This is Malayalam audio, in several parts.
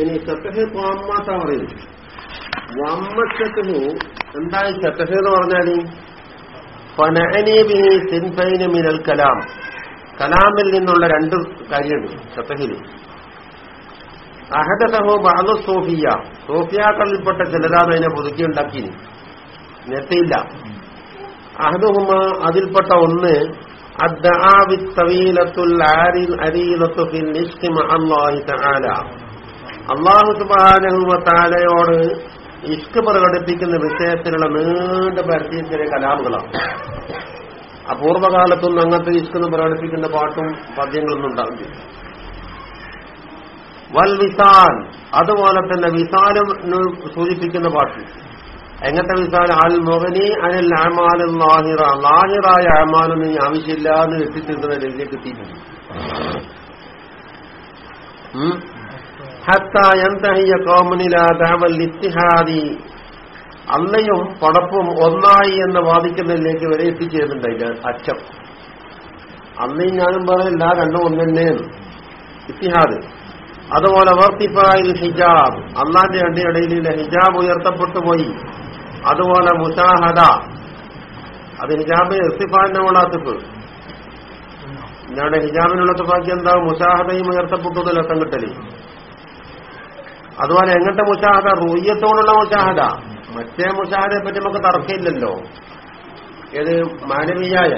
ഇനി സത്തഹ് വാമ്മാത്ത പറയുന്നു വമ്മത്തഹു എന്തായി സത്തഹ് എന്ന് പറഞ്ഞാൽ ഫനഅനീബിഹി സിൻഫൈന മിനൽ കലാം. കലാമിൽ നിന്നുള്ള രണ്ട് കാര്യമുണ്ട് സത്തഹിൽ അഹദഹു ബാദു സോഫിയ. സോഫിയാക്കളിൽപ്പെട്ട ചിലരാണ് അതിനെ പുതുക്കി ഉണ്ടാക്കി. നെത്തിയില്ല അഹദുഹുമ അതിൽപ്പെട്ട ഒന്ന് അള്ളാഹു സുബാനഹുമത്താലയോട് ഇഷ്ക് പ്രകടിപ്പിക്കുന്ന വിഷയത്തിലുള്ള നീണ്ട പരിചയത്തിലെ കലാമുകളാണ് അപൂർവകാലത്തൊന്നും അങ്ങനത്തെ ഇഷ്കെന്ന് പ്രകടിപ്പിക്കുന്ന പാട്ടും പദ്യങ്ങളൊന്നും ഉണ്ടാവില്ല. വൽ വിസാൽ അതുപോലെ തന്നെ വിസാലും സൂചിപ്പിക്കുന്ന പാട്ട്. എങ്ങനത്തെ വിസാൽ? അൽ മുഗനി അനിൽ അമാലും ലാഹിറ. ലാഹിറായ അമാലൊന്നും ഇനി ആവശ്യമില്ല എന്ന് എത്തിച്ചിരുന്ന രീതിയിലേക്ക് എത്തിയിട്ടുണ്ട്. അന്നയും പടപ്പും ഒന്നായി എന്ന് വാദിക്കുന്നതിലേക്ക് വരെ എത്തിച്ചേരുന്നുണ്ട് അതിന്റെ അച്ഛം അന്നയും ഞാനും പറയില്ല രണ്ടും ഒന്ന് ഇത്തിഹാദ്. അതുപോലെ വർത്തിഫായിൽ ഹിജാബ്. അള്ളാന്റെ രണ്ട് ഇടയിലെ ഹിജാബ് ഉയർത്തപ്പെട്ടു പോയി. അതുപോലെ മുഷാഹദ അത് ഹിജാബ് ഇർത്തിഫാന്റെ ഉള്ളാത്തിപ്പ് ഞങ്ങളുടെ ഹിജാബിനുള്ള തുപ്പാക്കി എന്താ? മുഷാഹദയും ഉയർത്തപ്പെട്ടതല്ല ലക്ഷം കിട്ടൽ അതുപോലെ എങ്ങനത്തെ മുഷാഹദ? റൂയ്യത്തോടുള്ള മുഷാഹദ. മറ്റേ മുഷാഹദയെ പറ്റി നമുക്ക് തർക്കമില്ലല്ലോ. ഏത് മാനവീയായ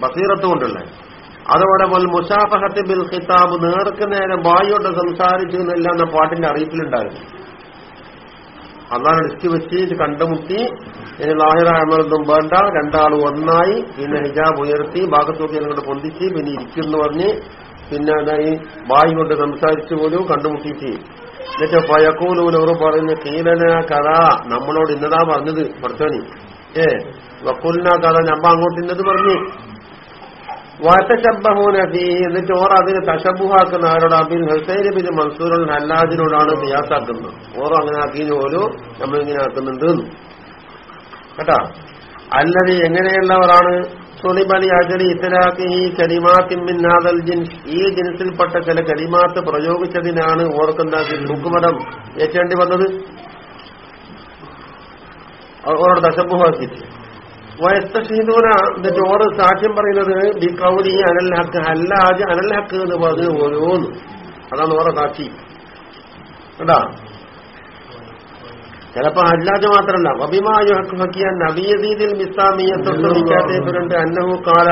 ബസീറത്ത് കൊണ്ടുള്ള പോലെ മുഷാഫഹത്ത് ബിൽ ഖിതാബ് നേർക്ക് നേരെ ബായിയോട്ട് സംസാരിച്ചു എന്നില്ല എന്ന പാട്ടിന്റെ അറിയിപ്പിലുണ്ടായിരുന്നു അന്നാണ് ലിസ്റ്റ് വെച്ച് കണ്ടുമുട്ടി. ഇനി ലാഹിറാമൊന്നും വേണ്ട. രണ്ടാളും ഒന്നായി. പിന്നെ ഹിജാബ് ഉയർത്തി ഭാഗത്തോക്കി അങ്ങോട്ട് പൊന്തിച്ച് പിന്നെ ഇരിക്കുന്നു പറഞ്ഞ് പിന്നെ അതായി ബായി കൊണ്ട് സംസാരിച്ചു പോലും കണ്ടുമുട്ടിച്ച് എന്നിട്ട് പയക്കൂലൂലവർ പറയുന്ന കീലന കഥ. നമ്മളോട് ഇന്നതാ പറഞ്ഞത് പഠിച്ചോനി. ഏ വക്കൂലിന കഥ ഞമ്മ അങ്ങോട്ട് ഇന്നത് പറഞ്ഞു. വറ്റശബ്ബഹൂനഫി എന്നിട്ട് ഓർ അതിന് തശബുഹാക്കുന്ന ആരോട്? അബിൻ ഹുസൈൻ ബിൻ മൻസൂറുൽ ഹല്ലാദിനോടാണ് നിയാസാക്കുന്നത് ഓർ അങ്ങനെ ആക്കിയതിന് പോലും നമ്മളിങ്ങനെ ആക്കുന്നുണ്ട് കേട്ടാ? അല്ലത് എങ്ങനെയുള്ളവരാണ്? കലിമാത്തിമ്മിന്നാദൽ ജിൻസ്. ഈ ജിൻസിൽപ്പെട്ട ചില കരിമാത്ത് പ്രയോഗിച്ചതിനാണ് ഓർക്കുണ്ടാക്കി ഹുക്കുമതം ഏറ്റേണ്ടി വന്നത്. ഓരോട് ദശബുഹാക്കിയിട്ട് വയസ്തീദൂന എന്നിട്ട് ഓർ സാക്ഷ്യം പറയുന്നത് ബി കൗലി അനൽ ഹക്ക് ഹല്ലാജ് അനൽ ഹക്ക് എന്ന് പറഞ്ഞ് ഓരോന്ന്. അതാണ് ഓരോ സാക്ഷി. കേട്ടാ ചിലപ്പോ അല്ലാതെ മാത്രമല്ല വബിമായു നവീയതീതിൽ അന്നവും മിസ്സാമിയത്തൊട്ട് അന്നഹു കാല.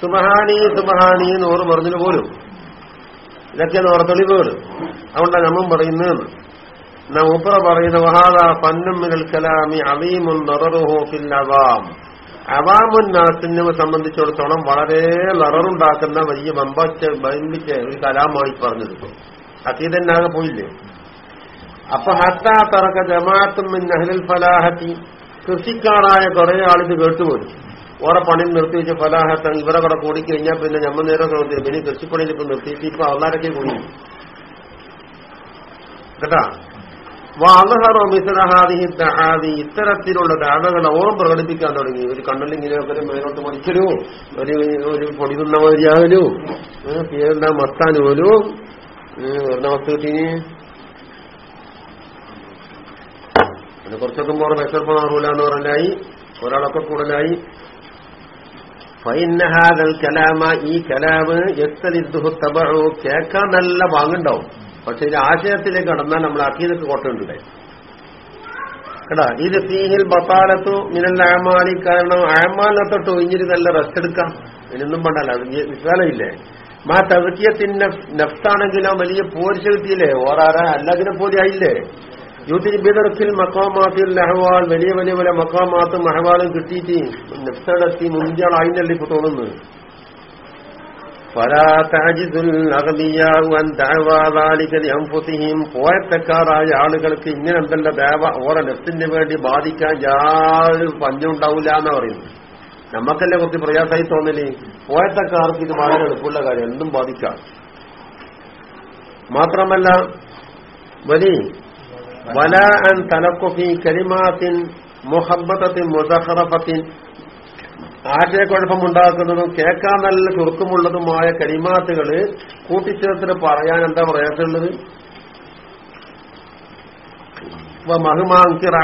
സുബഹാനി സുബഹാനി എന്ന് ഓർ പറഞ്ഞതിന് പോലും ഇതൊക്കെയാണ് ഓർ തെളിവുകൾ. അതുകൊണ്ടാണ് നമ്മൾ പറയുന്നത്. നാം ഉപ്പറ പറയുന്ന വഹാദ പന്നും മിനൽ കലാമി അവീമുൻ നററുഹു ഫിൽ അവാമുൻ നാസിനെ സംബന്ധിച്ചിടത്തോളം വളരെ ലററുണ്ടാക്കുന്ന വലിയ ബമ്പച്ച ബന്ധിച്ച ഒരു കലാമായി പറഞ്ഞിരുന്നു അതീതന്നാകെ പോയില്ലേ? അപ്പൊ ഹത്ത തറക്ക ജമാഅത്തും നഹലിൽ ഫലാഹത്തി. കൃഷിക്കാരായ കുറെ ആളിത് കേട്ടുപോയി. ഓരോ പണി നിർത്തി വെച്ച് ഫലാഹത്ത ഇവരെ കൂടെ കൂടിക്കഴിഞ്ഞാൽ പിന്നെ ഞമ്മ നേരം നോക്കി പിന്നെ കൃഷിപ്പണിയിൽ ഇപ്പൊ നിർത്തിയിട്ട് ഇപ്പൊ അവളാരൊക്കെ കൂടി. കേട്ടാ? മിസറഹാദിഹി ദഹാദി. ഇത്തരത്തിലുള്ള ദാവകൾ ഓളം പ്രകടിപ്പിക്കാൻ തുടങ്ങി. ഒരു കണ്ണല്ലിങ്ങനെ ഒക്കെ മേലോട്ട് മറിച്ചലോ ഒരു ഒരു പൊടി തിന്ന മാതിരിയാകലോ പേരെന്താ? മത്താൻ പോലോ വെറുതെ വസ്തു കിട്ടീന്? പിന്നെ കുറച്ചൊക്കെ പോറെ വിശൽപ്പ് മാറൂല എന്ന് പറഞ്ഞായി ഒരാളൊക്കെ കൂടുതലായി. ഫൈനഹാദൽ കലാമ ഈ കലാമ് എത്തലിദ്ദുഹു തബഹു കേൾക്കാൻ നല്ല വാങ്ങുണ്ടാവും. പക്ഷെ ഇത് ആശയത്തിലേക്ക് കടന്നാൽ നമ്മൾ അക്കീതൊക്കെ കൊട്ടുണ്ടേ കേടാ ഇത് സീഹിൽ ബത്താലത്തു മിനൽ അഴമാലി കാരണം അഴമാലിനെ തൊട്ട് നല്ല റെസ്റ്റ് എടുക്കാം. ഇതിനൊന്നും പണ്ടല്ല അത് വിശാലമില്ലേ മാ തകക്കിയത്തിന് നഫ്താണെങ്കിലോ വലിയ പോരിശ കിട്ടിയില്ലേ ഓറാറ അല്ലാതിനെ പോലെ ആയില്ലേ? യൂത്തിൽ ബിദർക്കിൽ മക്കാമാത്തിൽ ലഹവാൽ വലിയ വലിയ വലിയ മക്കാമാത്തും മഹവാലും കിട്ടിയിട്ട് നഫ്തടത്തി മുഞ്ചാളായിന്നല്ലേ ഇപ്പൊ തോന്നുന്നത്? പോയത്തക്കാറായ ആളുകൾക്ക് ഇങ്ങനെ എന്തല്ല ദേവ ഓരോ നെഫ്റ്റിന് വേണ്ടി ബാധിക്കാൻ യാതൊരു പഞ്ഞുണ്ടാവില്ല എന്ന് പറയുന്നു നമുക്കല്ലേ കുറച്ച് പ്രയാസമായി തോന്നൽ? പോയത്തക്കാർക്ക് ഇത് വളരെ എളുപ്പമുള്ള കാര്യം എന്തും ബാധിക്കാം. മാത്രമല്ല വലി വല അൻ തലക്കുഫി കരിമാത്തിൻ മുഹബത്തത്തിൻ മുസഹറഫത്തിൻ. ആശയക്കുഴപ്പമുണ്ടാക്കുന്നതും കേൾക്കാൻ നല്ല ചുരുക്കമുള്ളതുമായ കരിമാത്തുകൾ കൂട്ടിച്ചേർത്തിന് പറയാൻ എന്താ പ്രയാസമുള്ളത്?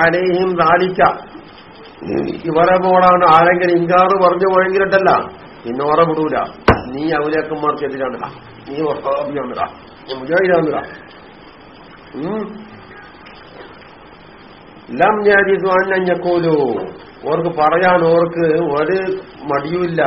ആരെയും ദാലിക്ക. ഇവരെ മോളാണ് ആരെങ്കിലും ഇങ്കാറ് പറഞ്ഞു പോയെങ്കിലിട്ടല്ല ഇന്നോറെ വിടൂല. നീ അവലേക്കന്മാർക്കെതിരാണ് നീ വഹാബിയാണെടാ നീ മുജാഹിദാണെടാ. ലം ഞാനിക്കോലു ഓർക്ക് പറയാൻ ഓർക്ക് ഒരു മടിയുമില്ല.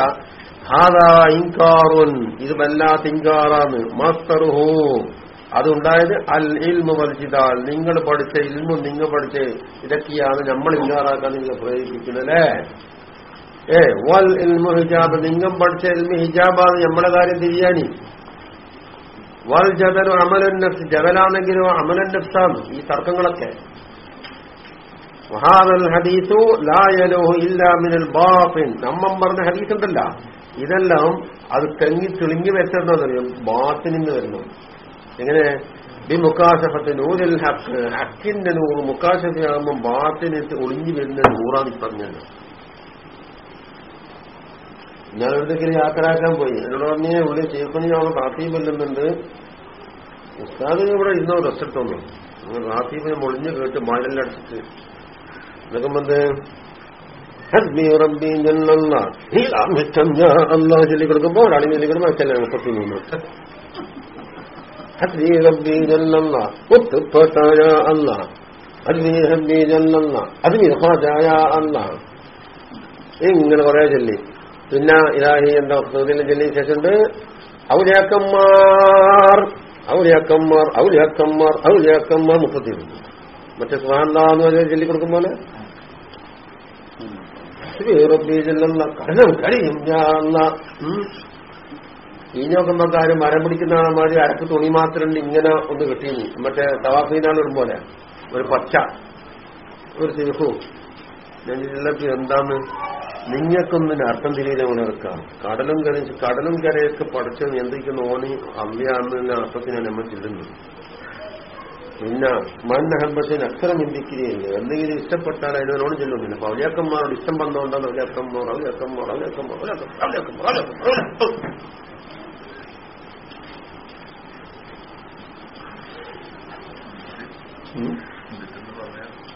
ഹാദാ ഇൻകാറുൻ. ഇത് വല്ലാത്ത ഇൻകാറാണ്. മസ്തറുഹു. അതുണ്ടായത് അൽ ഇൽമു പഠിച്ചിതാൽ നിങ്ങൾ പഠിച്ച ഇൽമും നിങ്ങൾ പഠിച്ച ഇതൊക്കെയാണ് നമ്മൾ ഇൻകാറാക്കാൻ നിങ്ങൾ പ്രേരിപ്പിക്കുന്നല്ലേ ഏ വൽ ഇൽമു ഹിജാബ്. നിങ്ങൾ പഠിച്ച ഇൽമു ഹിജാബാണ് നമ്മളെ കാര്യം തിരിയാനി വൽ ജതലു അമലൻ നഫ്സ്. ജതലാണെങ്കിലും അമലൻ നഫ്സാണ് ഈ തർക്കങ്ങളൊക്കെ. വഹാദൽ നമ്മം പറഞ്ഞ ഹദീസ് ഉണ്ടല്ല ഇതെല്ലാം അത് തെങ്ങി തെളിങ്ങി വെച്ചറിയും ബാത്തിനിന്ന് വരുന്നു. എങ്ങനെ? ബി മുക്കാശഫത്ത് നൂരിൽ ഹക്ക് ഹക്കിന്റെ നൂറ് മുക്കാശഫയാകുമ്പോൾ ബാത്തിന് ഒളിഞ്ഞു വരുന്ന നൂറാണ് ഈ പറഞ്ഞത്. ഞാൻ എവിടേക്കെങ്കിലും യാത്രയാക്കാൻ പോയി. എന്നോട് പറഞ്ഞേ ഇവിടെ ചേപ്പണി അവിടെ റാത്തീബല്ലുന്നുണ്ട് ഉസ്താദിന് ഇവിടെ ഇരുന്നോ റെസ്റ്റ് ഒന്നും റാത്തീബിനെ മൊളിഞ്ഞു കേട്ട് മഴലടിച്ചിട്ട് എന്നൊക്കെ ഹസ്ബി റബ്ബി ജന്നല്ല. മിച്ചം അള്ളാഹ് ചൊല്ലി കൊടുക്കുമ്പോ ഒരാളെ ചൊല്ലി കൊടുക്കുമ്പോ അച്ഛനെ മുപ്പത്തി മൂന്ന് ഹസ്ബി റബ്ബി ജന്നല്ല. ഒത്തുപ്പെട്ടായ അല്ല. ഹസ്ബി ഹബ്ബി ഖാജായ അല്ല. ഇങ്ങനെ കുറെ ചൊല്ലി. പിന്നെ ഇലാഹി എന്താ ഹൃദയം ചൊല്ലിയ ശേഷമുണ്ട്. ഔലിയാക്കന്മാർ ഔലിയാക്കന്മാർ ഔലിയാക്കന്മാർ ഔലിയാക്കന്മാർ മുപ്പത്തിയൊന്ന് മറ്റേ സുഹാന്താന്ന് പറഞ്ഞ ചൊല്ലിക്കൊടുക്കും പോലെ കടനം കഴിയും ഈ നോക്കുമ്പോ കാര്യം മരം പിടിക്കുന്ന മാതിരി അരക്ക് തുണി മാത്രം ഇങ്ങനെ ഒന്ന് കിട്ടിയിരുന്നു മറ്റേ തവാഫീനാണ് ഒരുപോലെ പോലെ. ഒരു പച്ച. ഒരു സിഹു. ഞാൻ എന്താന്ന് നിങ്ങൾക്കൊന്നും അർത്ഥം തിരിയില്ല ഉണർക്കാം കടലും കരച്ച് കടലും കരയൊക്കെ പഠിച്ചത് നിയന്ത്രിക്കുന്ന ഓണി അമ്മയാണെന്ന അർത്ഥത്തിനാണ് നമ്മൾ ചെല്ലുന്നത്. പിന്നെ മന്നഹബത്തിന് അക്ഷരം ചിന്തിക്കുകയില്ല. എന്തെങ്കിലും ഇഷ്ടപ്പെട്ടാൽ അതിനോട് ചെല്ലുന്നില്ല. അപ്പൊ അവലിയാക്കന്മാരോട് ഇഷ്ടം വന്നുകൊണ്ടാണ് അവലിയാക്കന്മാർ അവലിയാക്കന്മാർ അവലിയാക്കന്മാർ അവലിയാക്കന്മാർ അവലിയാക്കന്മാർ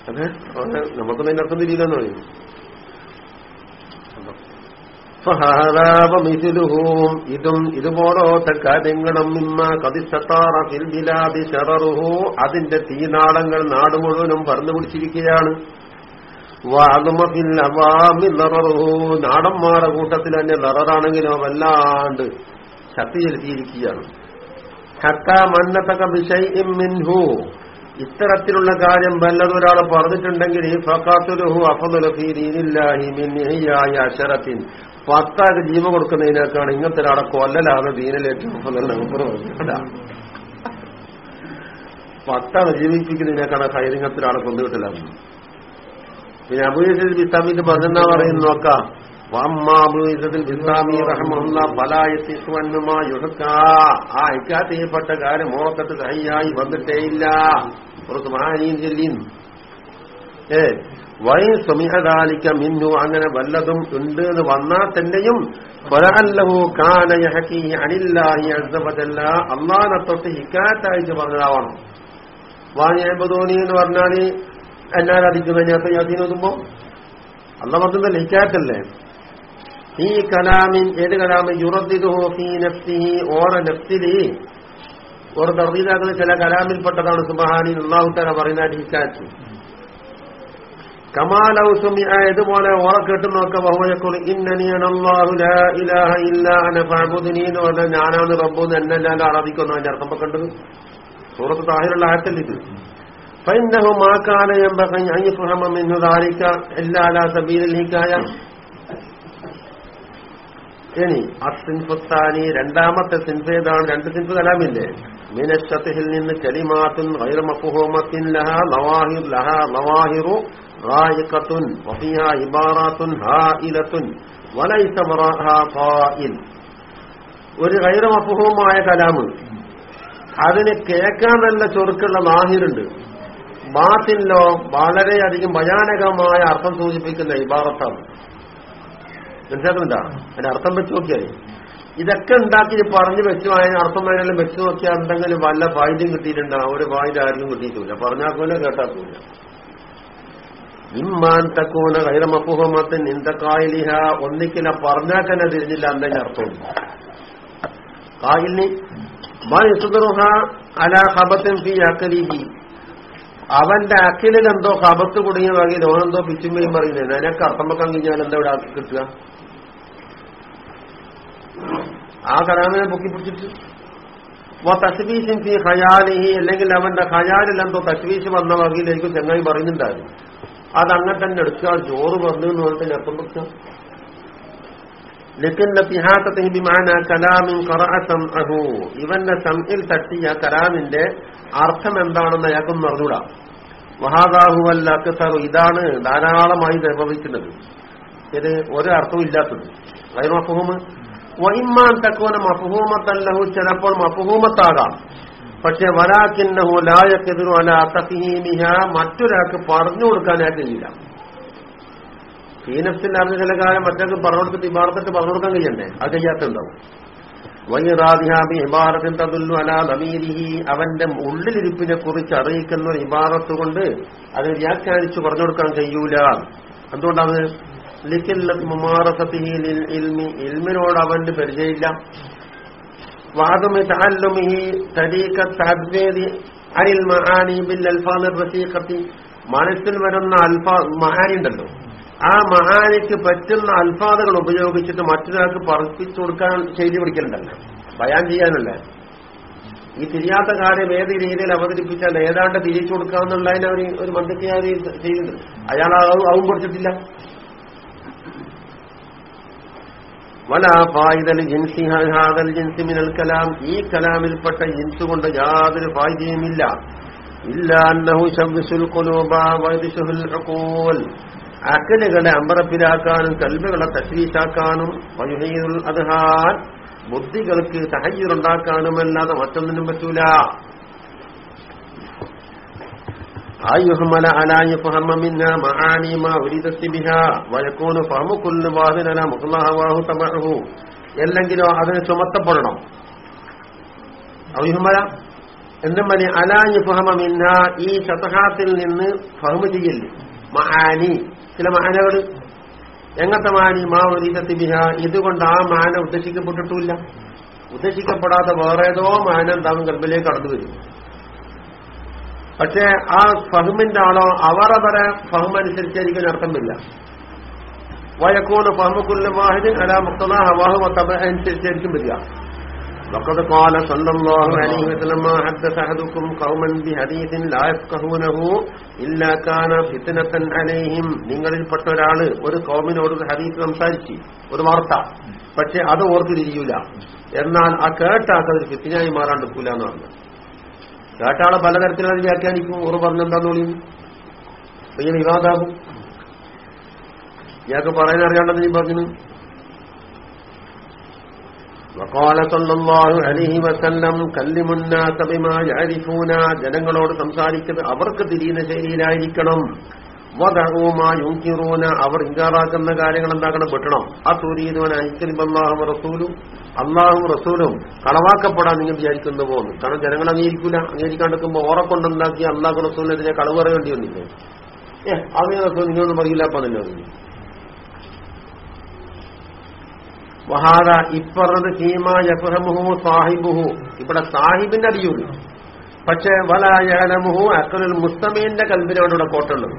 അതെ. നമുക്കൊന്നും അതിന്റെ അർത്ഥം തിരിയില്ലെന്ന് പറയും ഫഹാദാവമിഥിലുഹും ഇതും ഇതുപോലത്തെ കാര്യങ്ങളും ഇമ്മ കതിസത്താറു അതിന്റെ തീനാളങ്ങൾ നാട് മുഴുവനും പറഞ്ഞു പിടിച്ചിരിക്കുകയാണ്. നാടന്മാരുടെ കൂട്ടത്തിൽ തന്നെ നിററാണെങ്കിലോ വല്ലാണ്ട് ശക്തി ചെലുത്തിയിരിക്കുകയാണ് ഹത്ത മന്നത്തക വിഷയം മിൻഹു. ഇത്തരത്തിലുള്ള കാര്യം വല്ലതൊരാൾ പറഞ്ഞിട്ടുണ്ടെങ്കിൽ ഈ ഫക്കാത്തുലുഹു അഫദുലഫീരില്ലാഹി മിൻ ഇഹ്യായ പത്താക്ക് ജീവ കൊടുക്കുന്നതിനേക്കാണ് ഇങ്ങനത്തെ ഒരാളെ കൊല്ലലാണ് ദീനിലേറ്റവും പത്താണ് ജീവിപ്പിക്കുന്നതിനേക്കാണ് ഹൈറിങ്ങത്തെ ഒരാളെ കൊണ്ടുവിട്ടില്ല പിന്നെ അബുയസിൽ ബിസ്താമിന്റെ പതിനാ പറയുന്നു നോക്കാം. ചെയ്യപ്പെട്ട കാര്യം മോക്കത്ത് കൈയായി വന്നിട്ടേയില്ല. ഒരു മഹാനീൻ ചെല്ലിയും. ഏ? വൈ സുമിഹദാലിക്ക മിന്നു അങ്ങനെ വല്ലതും ഉണ്ട് എന്ന് വന്നാൽ തന്നെയും അള്ളാനെ തൊട്ട് ഹിക്കാറ്റായിട്ട് പറഞ്ഞതാവണം. വാങ്ങിയബദോനി എന്ന് പറഞ്ഞാൽ എന്നാരടിക്കുന്ന ഞാൻ യാസീൻ നോക്കുമ്പോ അല്ല പറഞ്ഞതല്ലേ ഹിക്കാറ്റല്ലേ ഈ കലാമിൻ ഏത് കലാമിൻ യുറദ്ദിദുഹു ഫീ നഫ്സിഹി ഓറ നഫ്സിലി. ഓർ തർദീദാക്കുന്ന ചില കലാമിൽപ്പെട്ടതാണ്. സുബഹാനി അള്ളാഹുത്തല തല പറയുന്ന ഹിക്കാറ്റ് കമാലൗ സുമിഅ ഇതുപോലെ ഓറ കേട്ടുന്നൊക്കെ ലാ ഇലാഹ എന്ന് പറഞ്ഞാൽ ഞാനാണ് റബ്ബു എന്ന് എന്നെ എല്ലാം ആരാധിക്കുന്നു അതിന്റെ അർത്ഥം വെക്കേണ്ടത് സൂറത്ത് താഹിലുള്ള ആയത്തല്ല ഇത് ഫൈന്നഹു മാ കാന യംബഖി അൻ യഫഹമ മിൻഹു ദാലിക ഇല്ലാ അലാ സബീലിൽ രണ്ടാമത്തെ സിൻഫ് ഏതാണ് രണ്ട് സിൻഫ് കലാമില്ലേ മിനഷത്തിൽ നിന്ന് കലിമാത്തിൻ ഗൈർ ലഹ നവാഹിർ ലഹ നവാഹിറു റായിഖത്തുൻ വഫിഹ ഇബാറാത്തുൻ ഹായിലത്തുൻ വലൈസ വറാഹ ഖായിൽ ഒരു ഗൈറ മഫ്ഹൂമായ കലാമ്. അതിന് കേൾക്കാൻ നല്ല ചൊറുക്കുള്ള ലാഹിറുണ്ട് ബാത്തിലോ വളരെയധികം ഭയാനകമായ അർത്ഥം സൂചിപ്പിക്കുന്ന ഇബാറത്താണ്. മനസ്സിലാക്കുന്നുണ്ടാ? അതിന്റെ അർത്ഥം വെച്ച് നോക്കിയാൽ ഇതൊക്കെ ഉണ്ടാക്കി പറഞ്ഞു വെച്ചു അതിന് അർത്ഥം വേണമെങ്കിലും വെച്ച് നോക്കിയാൽ എന്തെങ്കിലും വല്ല ഫായിദ്യം കിട്ടിയിട്ടുണ്ടാ? ഒരു ഫായിദ ആരും കിട്ടിയിട്ടില്ല. പറഞ്ഞാക്കൂല കേട്ടാക്കൂല ഇമ്മാൻ തക്കൂന കൈറമപ്പുഹമത്തിൻ ഇന്ദക്കായിലിഹ ഒന്നിക്കിനെ പറഞ്ഞാൽ തന്നെ തിരിഞ്ഞില്ല എന്തെങ്കിലും അർത്ഥമുണ്ട് കായലി മസുദറുഹ അല ഹബത്തിൻ ഫി അക്കലിഹി അവന്റെ അക്കിലിൽ എന്തോ ഹബത്ത് കുടുങ്ങിയ വാങ്ങി ഓനെന്തോ പിച്ചുമ്പയും പറയുന്നത് അതിനൊക്കെ അർത്ഥം വെക്കാൻ കഴിഞ്ഞാൽ എന്താ ഇവിടെ കിട്ടുക? ആ കലാമിനെ പൊക്കി പിടിച്ചിട്ട്. തസ്ബീശിൻ ഫി ഹയാലിഹി അല്ലെങ്കിൽ അവന്റെ ഹയാലിൽ എന്തോ തസ്വീശ് വന്ന വകയിലേക്ക് ചെങ്ങായി പറയുന്നുണ്ടായിരുന്നു. അത് അങ്ങനെ തന്നെ എടുക്കുക. ചോറ് വന്നു എന്ന് പറഞ്ഞിട്ട് ഞെപ്പം വെക്കുക. ലക്കിന്റെ പിഹാത്തത്തിന് ബിമാന കലാമിൻ ഇവന്റെ സംഇൽ തട്ടിയ കലാമിന്റെ അർത്ഥം എന്താണെന്ന് അയാൾക്കൊന്നും അറിഞ്ഞൂടാ മഹാദാഹുവല്ല അക്കസറു ഇതാണ് ധാരാളമായി നിർവഹിക്കുന്നത് ഇത് ഒരർത്ഥവും ഇല്ലാത്തത്. അതിന് വൈമഫുഹുമ് വൈമാൻ തക്കോന മഫഹൂമത്തല്ലഹു ചിലപ്പോൾ മഫുഹൂമത്താകാം. പക്ഷെ വരാക്കിന്നഹു ലായക്കെതിരു അല തഫീമിഹ മറ്റൊരാൾക്ക് പറഞ്ഞു കൊടുക്കാനായി കഴിയില്ല. ഫീനഫ്സിന്റെ അറിഞ്ഞ ചില കാലം മറ്റൊക്കെ പറഞ്ഞു കൊടുത്തിട്ട് ഇബാറത്തിട്ട് പറഞ്ഞു കൊടുക്കാൻ കഴിയണ്ടേ? അത് കഴിയാത്തുണ്ടാവും വൈറാദിഹാബി ഇബാറത്തിൻ തതുല്ലു അല നമീരിഹി അവന്റെ ഉള്ളിലിരിപ്പിനെ കുറിച്ച് അറിയിക്കുന്ന ഒരു ഇബാറത്ത് കൊണ്ട് അത് വ്യാഖ്യാനിച്ചു പറഞ്ഞു കൊടുക്കാൻ കഴിയൂല. എന്തുകൊണ്ടാണ്? ഇൽമിനോട് അവന്റെ പരിചയമില്ല. വാദമി താല്ലുമിഹി തരീക്കത്ത് അനിൽ മഹാനി ബിൽ അൽഫാദ് റസീഖത്തി. മനസ്സിൽ വരുന്ന അൽഫാ മഹാനി ഉണ്ടല്ലോ. ആ മഹാനിക്ക് പറ്റുന്ന അൽഫാദകൾ ഉപയോഗിച്ചിട്ട് മറ്റൊരാൾക്ക് പറപ്പിച്ചു കൊടുക്കാൻ ചെയ്തി പിടിക്കലുണ്ടല്ലോ. ബയാൻ ചെയ്യാനല്ല. ഈ തിരിയാത്ത കാര്യം ഏത് രീതിയിൽ അവതരിപ്പിച്ചാൽ ഏതാണ്ട് തിരിച്ചു കൊടുക്കാമെന്നുള്ളതിനെ ഒരു മന്ത്രിക്കാർ ചെയ്യുന്നുണ്ട് അയാൾ അവൻ പഠിച്ചിട്ടില്ല കലാം. ഈ കലാമിൽപ്പെട്ട ജിൻസ് കൊണ്ട് യാതൊരു ഫായിദയുമില്ല. അക്കലുകളെ അമ്പറപ്പിലാക്കാനും കൽബുകളെ തശ്രീശാക്കാനും വയുഹീദുൽ അദ്ഹാൻ. ബുദ്ധികൾക്ക് സഹയ്യുണ്ടാക്കാനുമല്ലാതെ മറ്റൊന്നിനും പറ്റൂല. أيهمل على يفهم منا معاني ما أريدت بها ويكون فهم كل واحد على مطلعه تبعه എല്ലെങ്കിലോ അതിന് ചുമത്തപ്പെടണം ഔഹമല എന്നുമതി അലാഞ്ഞ് ഫഹമ മിന്ന ഈ ശതഹാത്തിൽ നിന്ന് ഫഹമ ചെയ്യല്ലേ മഹാനി ചില മാനകൾ എങ്ങനത്തെ മാനി മാ ഒരീതത്തി ബിഹ ഇതുകൊണ്ട് ആ മാന ഉദ്ദേശിക്കപ്പെട്ടിട്ടില്ല ഉദ്ദേശിക്കപ്പെടാത്ത വേറെ ഏതോ മാന എന്താകും ഗർഭിലേക്ക് കടന്നു വരും പക്ഷേ ആ ഫഹമിന്റെ ആളോ അവർ അവരെ ഫഹം അനുസരിച്ചായിരിക്കും അർത്ഥം വരില്ല വയക്കൂണ് ഫഹമുക്കുല്ല വാഹിദിൻ അല മുക്തദ ഹവാഹു തബ അനുസരിച്ചായിരിക്കും വരിക وقد قال صلى الله عليه وسلم حدث أحدكم قوما بحديث لا يفقهونه إلا كان فتنة عليهم നിങ്ങളിൽപ്പെട്ട ഒരാള് ഒരു കൗമിനോട് ഒരു ഹദീസ് സംസാരിച്ചു ഒരു വാർത്ത പക്ഷെ അത് ഓർക്ക് തിരിയൂല എന്നാൽ ആ കേട്ടാക്ക് അതൊരു ഫിത്തിനായി മാറാണ്ടിരിക്കൂല എന്ന് പറഞ്ഞു കേട്ടാളെ പലതരത്തിലത് വ്യാഖ്യാനിക്കും ഓർ പറഞ്ഞെന്താന്ന് അപ്പൊ ഇങ്ങനെ വിവാദാകും ഇയാൾക്ക് പറയാൻ അറിയാണ്ടെന്ന് നീ പറഞ്ഞു وقال صلى الله عليه وسلم كلموا الناس بما يعرفون ജനങ്ങളോട് സംസാരിക്കുന്നത് അവർക്ക് തിരിയുന്ന ശൈലിയിലായിരിക്കണം യുങ്കിറൂന അവർ ഇൻകാറാക്കുന്ന കാര്യങ്ങൾ എന്താക്കണം? വെട്ടണം ആ സൂര്യനുവൻ അള്ളാഹും റസൂലും. അള്ളാഹും റസൂലും കളവാക്കപ്പെടാൻ നിങ്ങൾ വിചാരിക്കുന്നു പോകുന്നു കാരണം ജനങ്ങൾ അംഗീകരിക്കൂല. അംഗീകരിക്കാണ്ടിരിക്കുമ്പോൾ ഓറെ കൊണ്ടുണ്ടാക്കി അള്ളാഹു റസൂലിനെതിരെ കളവ് പറയേണ്ടി വന്നില്ലേ? ഏ അങ്ങനെ റസൂൽ നിങ്ങളൊന്നും പറയില്ല അപ്പൊ തന്നെ വഹാദ ഇപ്പറത് ഹീമ സാഹിബുഹു. ഇവിടെ സാഹിബിന്റെ അറിയുള്ളൂ പക്ഷെ വലായലമുഹു അക്കലുൽ മുസ്തമീന്റെ കൽബിനാണ് കോട്ടുള്ളത്.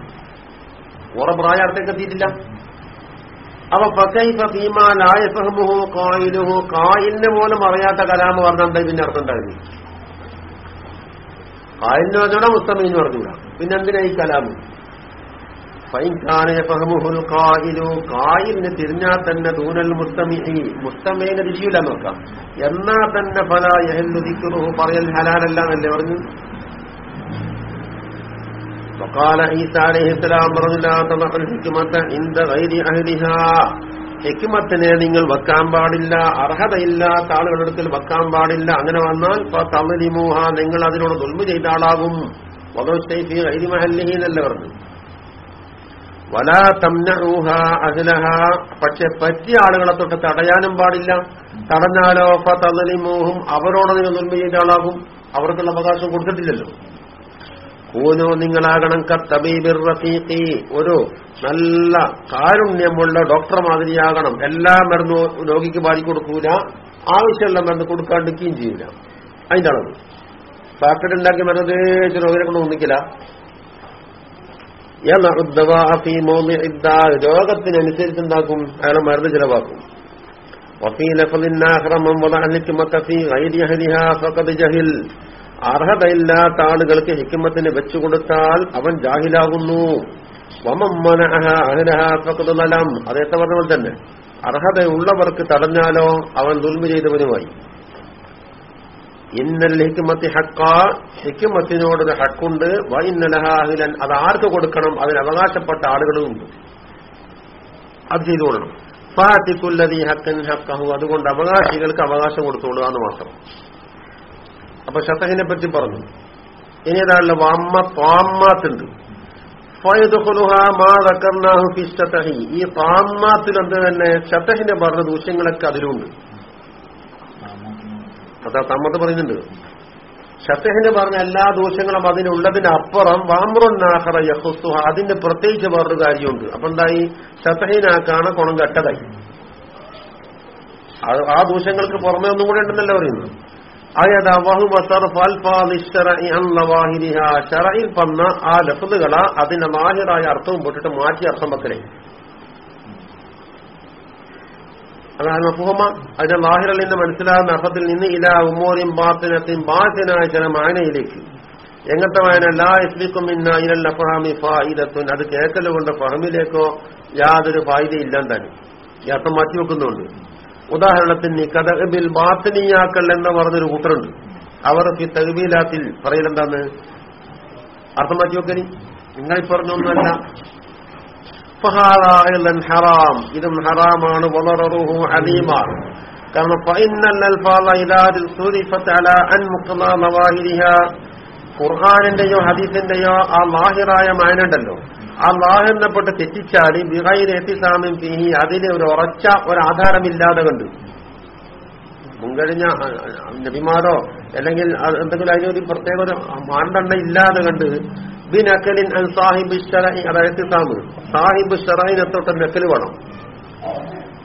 ഓറെ പ്രായാർത്ഥേക്ക് എത്തിയിട്ടില്ല. അപ്പൊ ഫക്കൈഫ ഫീമ ലായഫഹമുഹു കായിലുഹു കായിലിന് പോലും അറിയാത്ത കലാമ് പറഞ്ഞാൽ പിന്നെ അർത്ഥം ഉണ്ടായിരുന്നു കായിലിന് പറഞ്ഞൂടാ മുസ്തമീന് പറഞ്ഞൂടാ. പിന്നെ എന്തിനാ ഈ കലാമ്? കായിലിന് തിരിഞ്ഞാൽ തന്നെ ദൂനൽ മുസ്തമി മുസ്തമേനെ ഋഷിയില്ല നോക്കാം. എന്നാ തന്നെ ഫല യഹല്ലുദിക്കുറുഹു പറയൽ ഹലാലല്ല എന്നല്ലേ പറഞ്ഞു? وقال عيسى عليه السلام رجلا تضع الحكمة عند غير أهلها ഹിക്മത്തിനെ നിങ്ങൾ വെക്കാൻ പാടില്ല അർഹതയില്ലാത്ത ആളുകളുടെ അടുക്കൽ വെക്കാൻ പാടില്ല അങ്ങനെ വന്നാൽ തമലിമൂഹ നിങ്ങൾ അതിനോട് ദുൽമ ചെയ്ത ആളാകും വധോസ്റ്റൈഫി ഐരിമഹല്ലിഹി എന്നല്ല പറഞ്ഞു വലാ തംനൂഹ അഹ്ലഹ പക്ഷെ പറ്റിയ ആളുകളെ തൊട്ട് തടയാനും പാടില്ല തടഞ്ഞാലോ തലിമൂഹും അവരോട് നിങ്ങൾ ദുൽമ ചെയ്ത ആളാകും അവർക്കുള്ള അവകാശം കൊടുത്തിട്ടില്ലല്ലോ കൂനോ നിങ്ങളാകണം കത്തബീബിർ റഫീഖി ഒരു നല്ല കാരുണ്യമുള്ള ഡോക്ടർ മാതിരിയാകണം. എല്ലാ മരുന്ന് രോഗിക്ക് പാടി കൊടുക്കൂല. ആവശ്യമുള്ള മരുന്ന് കൊടുക്കാണ്ടിരിക്കുകയും ചെയ്യില്ല അതിന്റെ അളവ് പാക്കറ്റ് ഉണ്ടാക്കിയ മരുന്ന് തേച്ച് രോഗിനെ കൊണ്ട് ഒന്നിക്കില്ല. രോഗത്തിനനുസരിച്ച് എന്താക്കും? അയാളെ മരുന്ന് ചിലവാക്കും. വഫീ ജഹിൽ. അർഹതയില്ലാത്ത ആളുകൾക്ക് ഹിക്കുമത്തിന് വെച്ചുകൊടുത്താൽ അവൻ ജാഹിലാകുന്നു. വമമ്മനഹനഹാത്മകതലം അതേത്തെ പറഞ്ഞ പോലെ തന്നെ? അർഹതയുള്ളവർക്ക് തടഞ്ഞാലോ അവൻ ദുൽമ ചെയ്തവനുമായി. ഇന്നൽ ഹിക്കുമത്തി ഹക്ക ഹിക്കുമത്തിനോടൊരു ഹക്കുണ്ട് വ അത് ആർക്ക് കൊടുക്കണം? അതിന് അവകാശപ്പെട്ട ആളുകളുമുണ്ട് അത് ചെയ്തു കൊടുക്കണം. ഫാത്തിക്കുല്ലതി ഹക്കൻ ഹക്കഹു അതുകൊണ്ട് അവകാശികൾക്ക് അവകാശം കൊടുത്തുകൊള്ളുക എന്ന് മാത്രം. അപ്പൊ ഷത്തഹിനെ പറ്റി പറഞ്ഞു. ഇനി ഏതാണല്ലോ? വാമ്മ താമ്മാത്തുണ്ട് ഈ എന്ത് തന്നെ ഷത്തഹിനെ പറഞ്ഞ ദൂഷ്യങ്ങളൊക്കെ അതിലുണ്ട്. അതാ തമ്മത്ത് പറയുന്നുണ്ട്. ഷത്തഹിന് പറഞ്ഞ എല്ലാ ദൂഷ്യങ്ങളും അതിനുള്ളതിനപ്പുറം വാമ്രുന്നാഹറ യഹുസുഹ അതിന്റെ പ്രത്യേകിച്ച് വേറൊരു കാര്യമുണ്ട്. അപ്പൊ എന്തായി? ഷത്തഹിനാക്കാണ് കുണം കെട്ടതായി. ആ ദൂഷ്യങ്ങൾക്ക് പുറമേ ഒന്നും കൂടെ ഉണ്ടെന്നല്ല പറയുന്നത്? ഷറയിൽ വന്ന ആ ലഫ്ലുകള അതിന്റെ മാഹിറായ അർത്ഥവും പൊട്ടിട്ട് മാറ്റി അർത്ഥം വെക്കലേ അതാണ് മഫുഹമ. അതിന്റെ മാഹിറിൽ നിന്ന് മനസ്സിലാകുന്ന അർത്ഥത്തിൽ നിന്ന് ഇല ഉമോറിയും ബാത്തിനത്തെയും ബാത്തിനായ ചില മായനയിലേക്ക്. എങ്ങനത്തെ വായന ലാ ഇസ്ലിക്കും ഇന്ന ഇരൽ ഫായിദത്തുൻ. അത് കേൾക്കലുകൊണ്ട് ഫഹമിലേക്കോ യാതൊരു ഫായിദയില്ലാൻ തന്നെ ഈ അർത്ഥം മാറ്റി വെക്കുന്നുണ്ട്. ഉദാഹരണത്തിന് കഥബിൽ മാത്തനീയാക്കൾ എന്ന് പറഞ്ഞൊരു കൂട്ടറുണ്ട് അവർ ഈ തകബീലാത്തിൽ പറയലെന്താന്ന് അർത്ഥം മാറ്റി വെക്കനി നിങ്ങൾ പറഞ്ഞൊന്നുമല്ല. ഹറാം. ഇതും ഹറാമാണ്. വളററുഹു കാരണം ഖുർഹാനിന്റെയോ ഹദീസിന്റെയോ ആ മാഹിറായ മാനുണ്ടല്ലോ ആ ലാഹിറിനെപ്പെട്ട് തെറ്റിച്ചാടി ബിഹൈർ എത്തിസാമിൻ ഫിഹി അതിന് ഒരു ഉറച്ച ഒരു ആധാരമില്ലാതെ കണ്ട്. മുൻകഴിഞ്ഞ നബിമാരോ അല്ലെങ്കിൽ എന്തെങ്കിലും അതിനൊരു പ്രത്യേക ഒരു മാണ്ടെണ്ണ ഇല്ലാതെ കണ്ട് ബിൻ അക്കലിൻ അൻ സാഹിബ് ഷറൈ അതായത് സാമ് സാഹിബ് ഷറൈനെ തൊട്ട് നക്കൽ വേണം.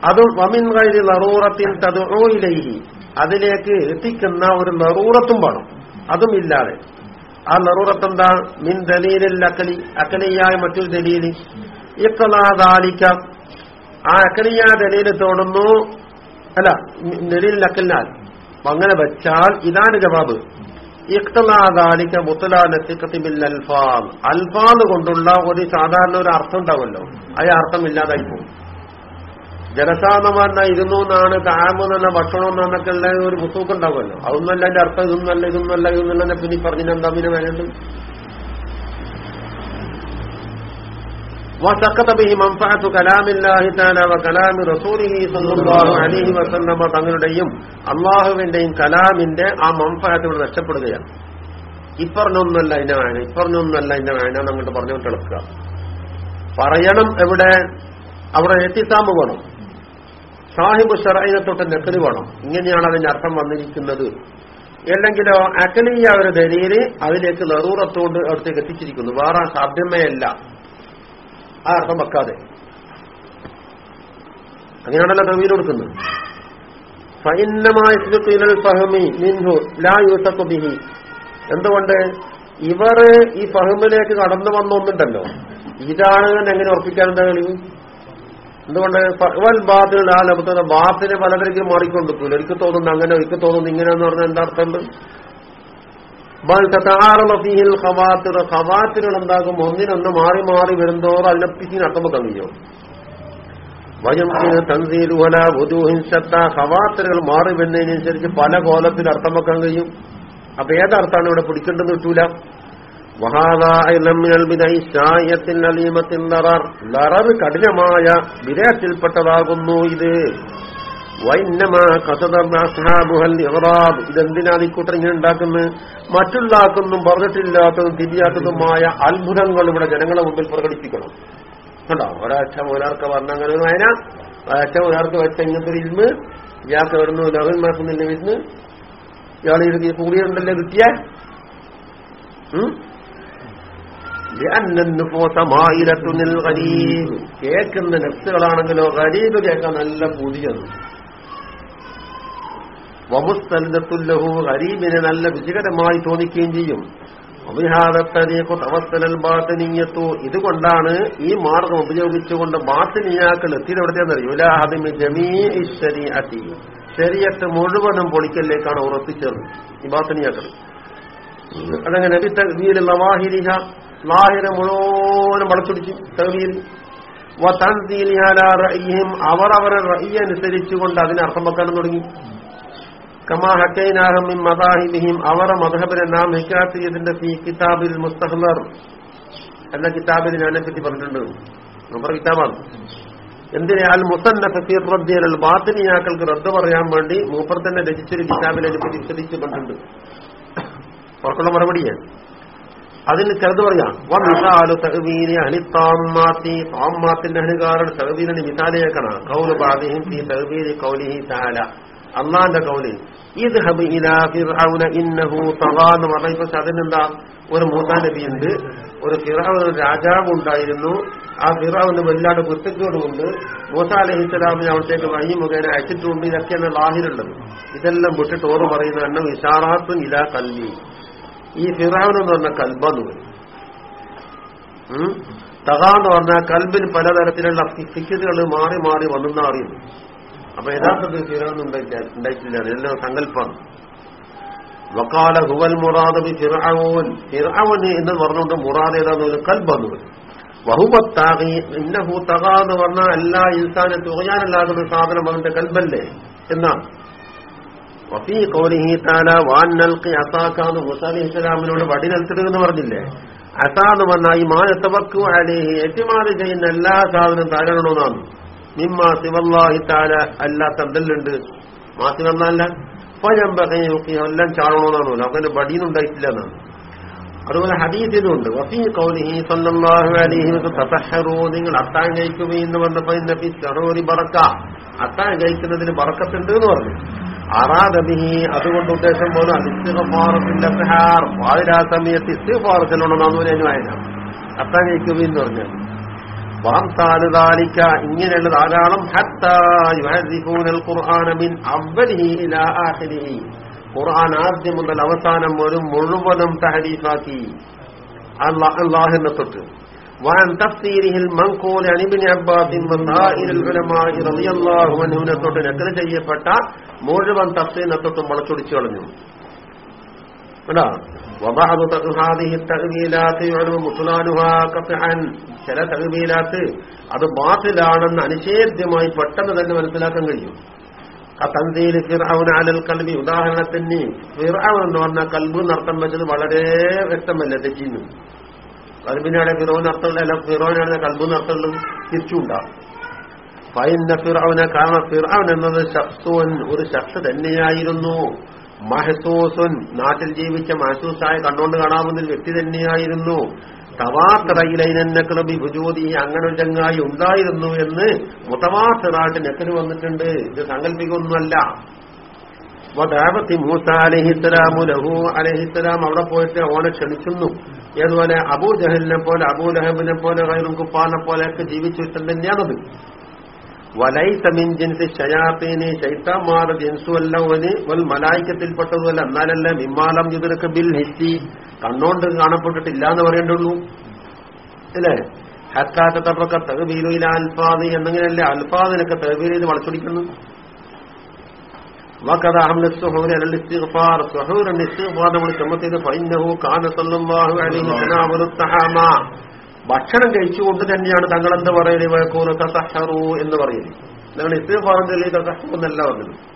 അത് വമിൻ കൈരി നറൂറത്തിൽ തതുയിലൈഹി അതിലേക്ക് എത്തിക്കുന്ന ഒരു നറൂറത്തും വേണം. അതും ഇല്ലാതെ. ആ നറൂറത്ത് എന്താ മിൻ ദലീലിൽ അക്കലി. അക്കലിയായ മറ്റൊരു ദലീൽ. ഇക്കലാദാലിക്ക ആ അക്കലിയായ ദലീൽ തോന്നുന്നു. അല്ല ദലീലിൽ അക്കലിനാൽ അങ്ങനെ വെച്ചാൽ ഇതാണ് ജവാബ്. ഇഖ്തലാദാലിക്ക മുത്തലാലത്തിക്കത്തിബിൽ അൽഫാൽ അൽഫാദ് കൊണ്ടുള്ള ഒരു സാധാരണ ഒരു അർത്ഥം ഉണ്ടാവുമല്ലോ. ആ അർത്ഥം ഇല്ലാതായി പോകും. ജലസാന്ന് പറഞ്ഞാൽ ഇരുന്നു എന്നാണ് താമെന്നല്ല ഭക്ഷണം എന്നൊക്കെ ഉള്ള ഒരു പുസ്തകം ഉണ്ടാവുമല്ലോ അതൊന്നല്ല അതിന്റെ അർത്ഥം ഇതൊന്നല്ല ഇതൊന്നല്ല ഇതൊന്നല്ല പിന്നെ പറഞ്ഞു എന്താ പിന്നെ വേണ്ടത് وسقط به منفعة كلام الله تعالى وكلام رسوله صلى الله عليه وسلم തങ്ങളുടെയും അള്ളാഹുവിന്റെയും കലാമിന്റെ ആ മംഫാത്ത് ഇവിടെ നഷ്ടപ്പെടുകയാണ് ഇപ്പറഞ്ഞൊന്നല്ല അതിന്റെ വേണം ഇപ്പറഞ്ഞൊന്നല്ല അതിന്റെ വേണം അങ്ങോട്ട് പറഞ്ഞുകൊണ്ട് ഇളക്കുക പറയണം എവിടെ അവിടെ എത്തിസാമ്പ് വേണം സാഹിബ് ഷറൈനെ തൊട്ട് നെക്കലി വേണം. ഇങ്ങനെയാണ് അതിന്റെ അർത്ഥം വന്നിരിക്കുന്നത്. അല്ലെങ്കിലോ അക്കലിയ ഒരു ദലീൽ അതിലേക്ക് നെറൂറത്തോണ്ട് അവിടത്തേക്ക് എത്തിച്ചിരിക്കുന്നു. വേറെ സാധ്യമയല്ല. ആ അർത്ഥം വെക്കാതെ. അങ്ങനെയാണല്ലോ തവീൽ കൊടുക്കുന്നത്. ബിഹി. എന്തുകൊണ്ട്? ഇവർ ഈ ഫഹമിലേക്ക് കടന്നു വന്നൊന്നുണ്ടല്ലോ. ഇതാണ് എങ്ങനെ ഉറപ്പിക്കാൻ എന്താ കഴിയും എന്തുകൊണ്ട് വൽ ബാത്തിൽ ആ ലഭത്തുന്ന ബാത്തിനെ പലതരക്കും മാറിക്കൊണ്ടിരിക്കൂല. എനിക്ക് തോന്നുന്നു അങ്ങനെ എനിക്ക് തോന്നുന്നു ഇങ്ങനെ എന്ന് പറഞ്ഞാൽ എന്താ അർത്ഥമുണ്ട്? ഹവാത്തിനുണ്ടാകും ഖവാത്തിനുകൾ എന്താകും? ഒന്നിനൊന്ന് മാറി മാറി വരുന്നതോറും അല്ലപ്പിച്ചിന് അർത്ഥം കഴിയോ. വയംസിന് തൻസീലുവല വധുഹിൻസത്ത ഖവാത്തിനുകൾ മാറി വരുന്നതിനനുസരിച്ച് പല കോലത്തിൽ അർത്ഥം വെക്കാൻ കഴിയും. അപ്പൊ ഏതർത്ഥാണ് ഇവിടെ പിടിക്കേണ്ടെന്ന് കിട്ടൂല? ലറർ കഠിനമായ വിരയത്തിൽപ്പെട്ടതാകുന്നു ഇത്. ഇതെന്തിനാണ് കൂട്ടർ ഇങ്ങനെ ഉണ്ടാക്കുന്നത് മറ്റുള്ളാക്കൊന്നും പറഞ്ഞിട്ടില്ലാത്തതും തിരിയാത്തതുമായ അത്ഭുതങ്ങൾ ഇവിടെ ജനങ്ങളെ മുമ്പിൽ പ്രകടിപ്പിക്കണം. കണ്ടോ? ഒരാഴ്ച ഒരാൾക്ക് ഒരു വായന. ഒരാഴ്ച ഒരാൾക്ക് വെച്ച ഇങ്ങനത്തെ ഇരുന്ന് ഇയാൾക്ക് വരുന്നു ലഹൻ മാക്കുന്നില്ല വിരുന്ന് ഇയാൾ കൂടിയുണ്ടല്ലേ കിട്ടിയ കേൾക്കുന്ന നെഫ്സുകളാണെങ്കിലോ ഗരീബ് കേൾക്കാൻ നല്ല പുതിയത് വമുസ്തല്ലത്തുല്ലഹു ഗരീബിനെ നല്ല വിജയകരമായി തോന്നിക്കുകയും ചെയ്യും. അഭിഹാദത്തരീഖു തവസ്സലൽ ബാത്തിനിയത്തു ഇതുകൊണ്ടാണ് ഈ മാർഗം ഉപയോഗിച്ചുകൊണ്ട് ബാത്തിനിയാക്കൾ ശരീഅത്തി. ശരീരത്ത് മുഴുവനും പൊളിക്കലിലേക്കാണ് ഉറപ്പിച്ചത് ഈ ബാത്തിനിയാക്കൾ. അതങ്ങനെ നബി മുഴുവനും വളച്ചൊടിക്കും വളച്ചൊടിച്ചു തകവീൽ അവർ അവരുടെ റയ്യ അനുസരിച്ചുകൊണ്ട് അതിനെ അർത്ഥം വെക്കാനും തുടങ്ങി. കമാ ഹക്കൈനാഹമിൻ മദാഹിബിഹിം അവരുടെ മധബിനെ നാം ഹിക്കാത്തിയതിന്റെ ഫീ കിതാബിൽ മുസ്തഹ്ലർ. എന്ന കിതാബിൽ ഞാനെ പറ്റി പറഞ്ഞിട്ടുണ്ട്. നമ്മുടെ കിതാബാണ്. എന്തിനെ? അൽ മുസന്നഫ് ഫീർ റദ്ദിയൽ അൽ ബാത്തിനിയാക്കൾക്ക് റദ്ദ് പറയാൻ വേണ്ടി മൂപ്പർ തന്നെ രചിച്ചൊരു കിതാബിൽ അതിനെപ്പറ്റി വിശദിച്ച് കണ്ടിട്ടുണ്ട്. ഉറക്കുള്ള മറുപടിയാണ്. അതിന് ചിലത് പറയാം താമ്മാത്തിന്റെ അഹ്ലുകാരുടെ തഹ്വീലിന് മിസാലേക്കണം. കൗൽ ബാദിഹിം ഫീ തഹ്വീലി കൗലിഹി തആല. അള്ളാന്റെ കൗൽ. ഇത് ഹബ് ഇലാ ഫിർഔന ഇന്നഹു തഗാ എന്ന് പറഞ്ഞപ്പോ അതിനെന്താ? ഒരു മൂന്നാം നബി ഉണ്ട് ഒരു ഫിറാവ് രാജാവ് ഉണ്ടായിരുന്നു. ആ ഫിറാവിന് വല്ലാണ്ട് കുത്തക്കേടുകൊണ്ട് മൂസ അലഹിസ്സലാമിനെ അവിടത്തേക്ക് വഴി മുഖേന അയച്ചിട്ടുണ്ട്. ഇതൊക്കെയാണ് ലാഹിലുള്ളത്. ഇതെല്ലാം വിട്ടിട്ട് ഓറ് പറയുന്ന എണ്ണം ഇഷാറാത്തും ഇലാ കൽവി ഈ ഫിറാവൻ എന്ന് പറഞ്ഞ കൽബെന്ന് പറയും. തകാന്ന് പറഞ്ഞാൽ കൽബിന് പലതരത്തിലുള്ള ഫിക്കറുകൾ മാറി മാറി വന്നെന്നാ അറിയുന്നു അപ്പൊ യഥാർത്ഥത്തിൽ ഫിറാൻ ഉണ്ടായിട്ടില്ല എല്ലാം സങ്കല്പമാണ്. വക്കാല ഹുവൽ മുറാദ് ബി ഫിറാവന് എന്ന് പറഞ്ഞുകൊണ്ട് മുറാദ് ഏതാന്ന് ഒരു കൽബെന്ന് പറയും. വഹുബത്താകി ഇന്നഹു തക എന്ന് പറഞ്ഞാൽ എല്ലാ ഇൻസാനെ തുകയാനല്ലാകുന്ന സാധനം അവന്റെ കൽബല്ലേ? എന്നാണ്. വഫീ കോലിഹി താല വാൻ നൽകി അസാക്കാന്ന് മുസാ അലി ഇസ്ലാമിനോട് വടി നൽത്തിടുക പറഞ്ഞില്ലേ? അസാന്ന് പറഞ്ഞാൽ ഈ മാനത്തവക്കു അലേഹി ഏറ്റുമാറി ചെയ്യുന്ന എല്ലാ സാധനം താരണമെന്നാണ് മിമ്മ സിവല്ലാഹി താല അല്ലാത്ത എന്തെല്ലുണ്ട്? പഴമ്പകയൊക്കെ എല്ലാം ചാടണമെന്നാണല്ലോ അങ്ങനെ വടിയുണ്ടായിട്ടില്ല എന്നാണ്. അതുപോലെ ഹദീസിലുണ്ട് വഫീ കൗലിഹി സല്ലല്ലാഹു അലൈഹി തതഹറു നിങ്ങൾ അത്താൻ കഴിക്കുകയെന്ന് പറഞ്ഞപ്പോ നബി സറോരി ബറക്ക. അത്താൻ കഴിക്കുന്നതിന് ബറക്കത്തുണ്ട് എന്ന് പറഞ്ഞു. അറാദബിഹി അതുകൊണ്ട് ഉദ്ദേശം പോലെ ഇസ്തിഗ്ഫാറത്തിന്റെ സഹാർ വാതിരാ സമയത്ത് ഇസ്തിഗ്ഫാറത്തിലുണ്ടെന്നാണ് അതിന് വായന അത്താൻ കഴിക്കുകയെന്ന് പറഞ്ഞാൽ വാംതാലുദാലിക്ക ഇങ്ങനെയുള്ള ധാരാളം ഖുർആാനമിൻ അവലിഹി ഇലാ ആഖിരിഹി ഖുർആൻ ആദ്യം മുതൽ അവസാനം ഒരു മുഴുവനും തഹരീഫാക്കി അള്ളാഹിനെ തൊട്ട് وعن تفسيره المنقول عن ابن عباس وسائر العلماء رضي الله عنه തൊട്ട് നക്കൽ ചെയ്യപ്പെട്ട മുഴുവൻ തസ്ലീനത്വത്വം വളച്ചൊടിച്ചു കളഞ്ഞു. ചില തകവീലാത്ത് അത് ബാത്തിലാണെന്ന് അനിഷേധ്യമായി പെട്ടെന്ന് തന്നെ മനസ്സിലാക്കാൻ കഴിയും. കത്തന്തിയിൽ ഫിർഔൻ അലൽ കൽബി. ഉദാഹരണത്തിന് ഫിർഔൻ എന്ന് പറഞ്ഞ കൽബ് നർത്തം വെച്ചത് വളരെ വ്യക്തമല്ല തെറ്റിന്നു. കൽബിനാണ് ഫിറോ അർത്ഥമുള്ള അല്ല ഫിറോനാണ് കൽബ് നർത്തമുള്ളത് തിരിച്ചുണ്ടാകും ഫൈന ഫിറൌന ഫിറൌൻ എന്നത് ഷഖ്സുൻ ഒരു ശക്ത തന്നെയായിരുന്നു. മഹസൂസുൻ നാട്ടിൽ ജീവിച്ച മഹസൂസായ കണ്ടുകൊണ്ട് കാണാവുന്ന ഒരു വ്യക്തി തന്നെയായിരുന്നു. തവാത്തറയിലൈനക്കളബി ഭുജോതി അങ്ങനെ ഒരു ചങ്ങായി ഉണ്ടായിരുന്നു എന്ന് മുതവാത്തറായിട്ട് നെക്കൽ വന്നിട്ടുണ്ട്. ഇത് സങ്കല്പിക്കൊന്നുമല്ല. മൂസ അലഹിത്തലാമു ലഹു അലഹിത്തലാം അവിടെ പോയിട്ട് ഓനെ ക്ഷണിക്കുന്നു. ഏതുപോലെ അബൂ ജഹലിനെ പോലെ അബൂ ലഹബിനെ പോലെ കൈറും കുപ്പാനെ പോലെയൊക്കെ ജീവിച്ചിട്ടുണ്ട് തന്നെയാണത് വലൈസമിൻ ജിൻസ് ഷയാത്തീന് ശൈത്താമാർ ജിൻസുവല്ല ഓന് വൽ മലായിക്കത്തിൽപ്പെട്ടതുമല്ല എന്നാലല്ല മിമ്മാലം ഇതിനൊക്കെ ബിൽ ഹിറ്റി കണ്ണോണ്ട് കാണപ്പെട്ടിട്ടില്ല എന്ന് പറയേണ്ടുള്ളൂ അല്ലേ ഹത്താത്ത തപ്പൊക്കെ തകബീലുയില അൽഫാദ് എന്നിങ്ങനെയല്ലേ അൽഫാദിനൊക്കെ തകബീൽ ചെയ്ത് വളച്ചൊടിക്കുന്നു وكذا حمل السحور على الاستغفار سحور الاستغفار നമ്മൾ ചുമത്തിയത് فإنه كان صلى الله عليه تناول الطعام ഭക്ഷണം കഴിച്ചുകൊണ്ട് തന്നെയാണ് തങ്ങൾ എന്ത് പറയൽ വയക്കൂറ് കസഹറു എന്ന് പറയുന്നത്. നിങ്ങൾ ഇസ്തിഫാറിന്റെ തസഹു എന്നല്ല പറഞ്ഞത്.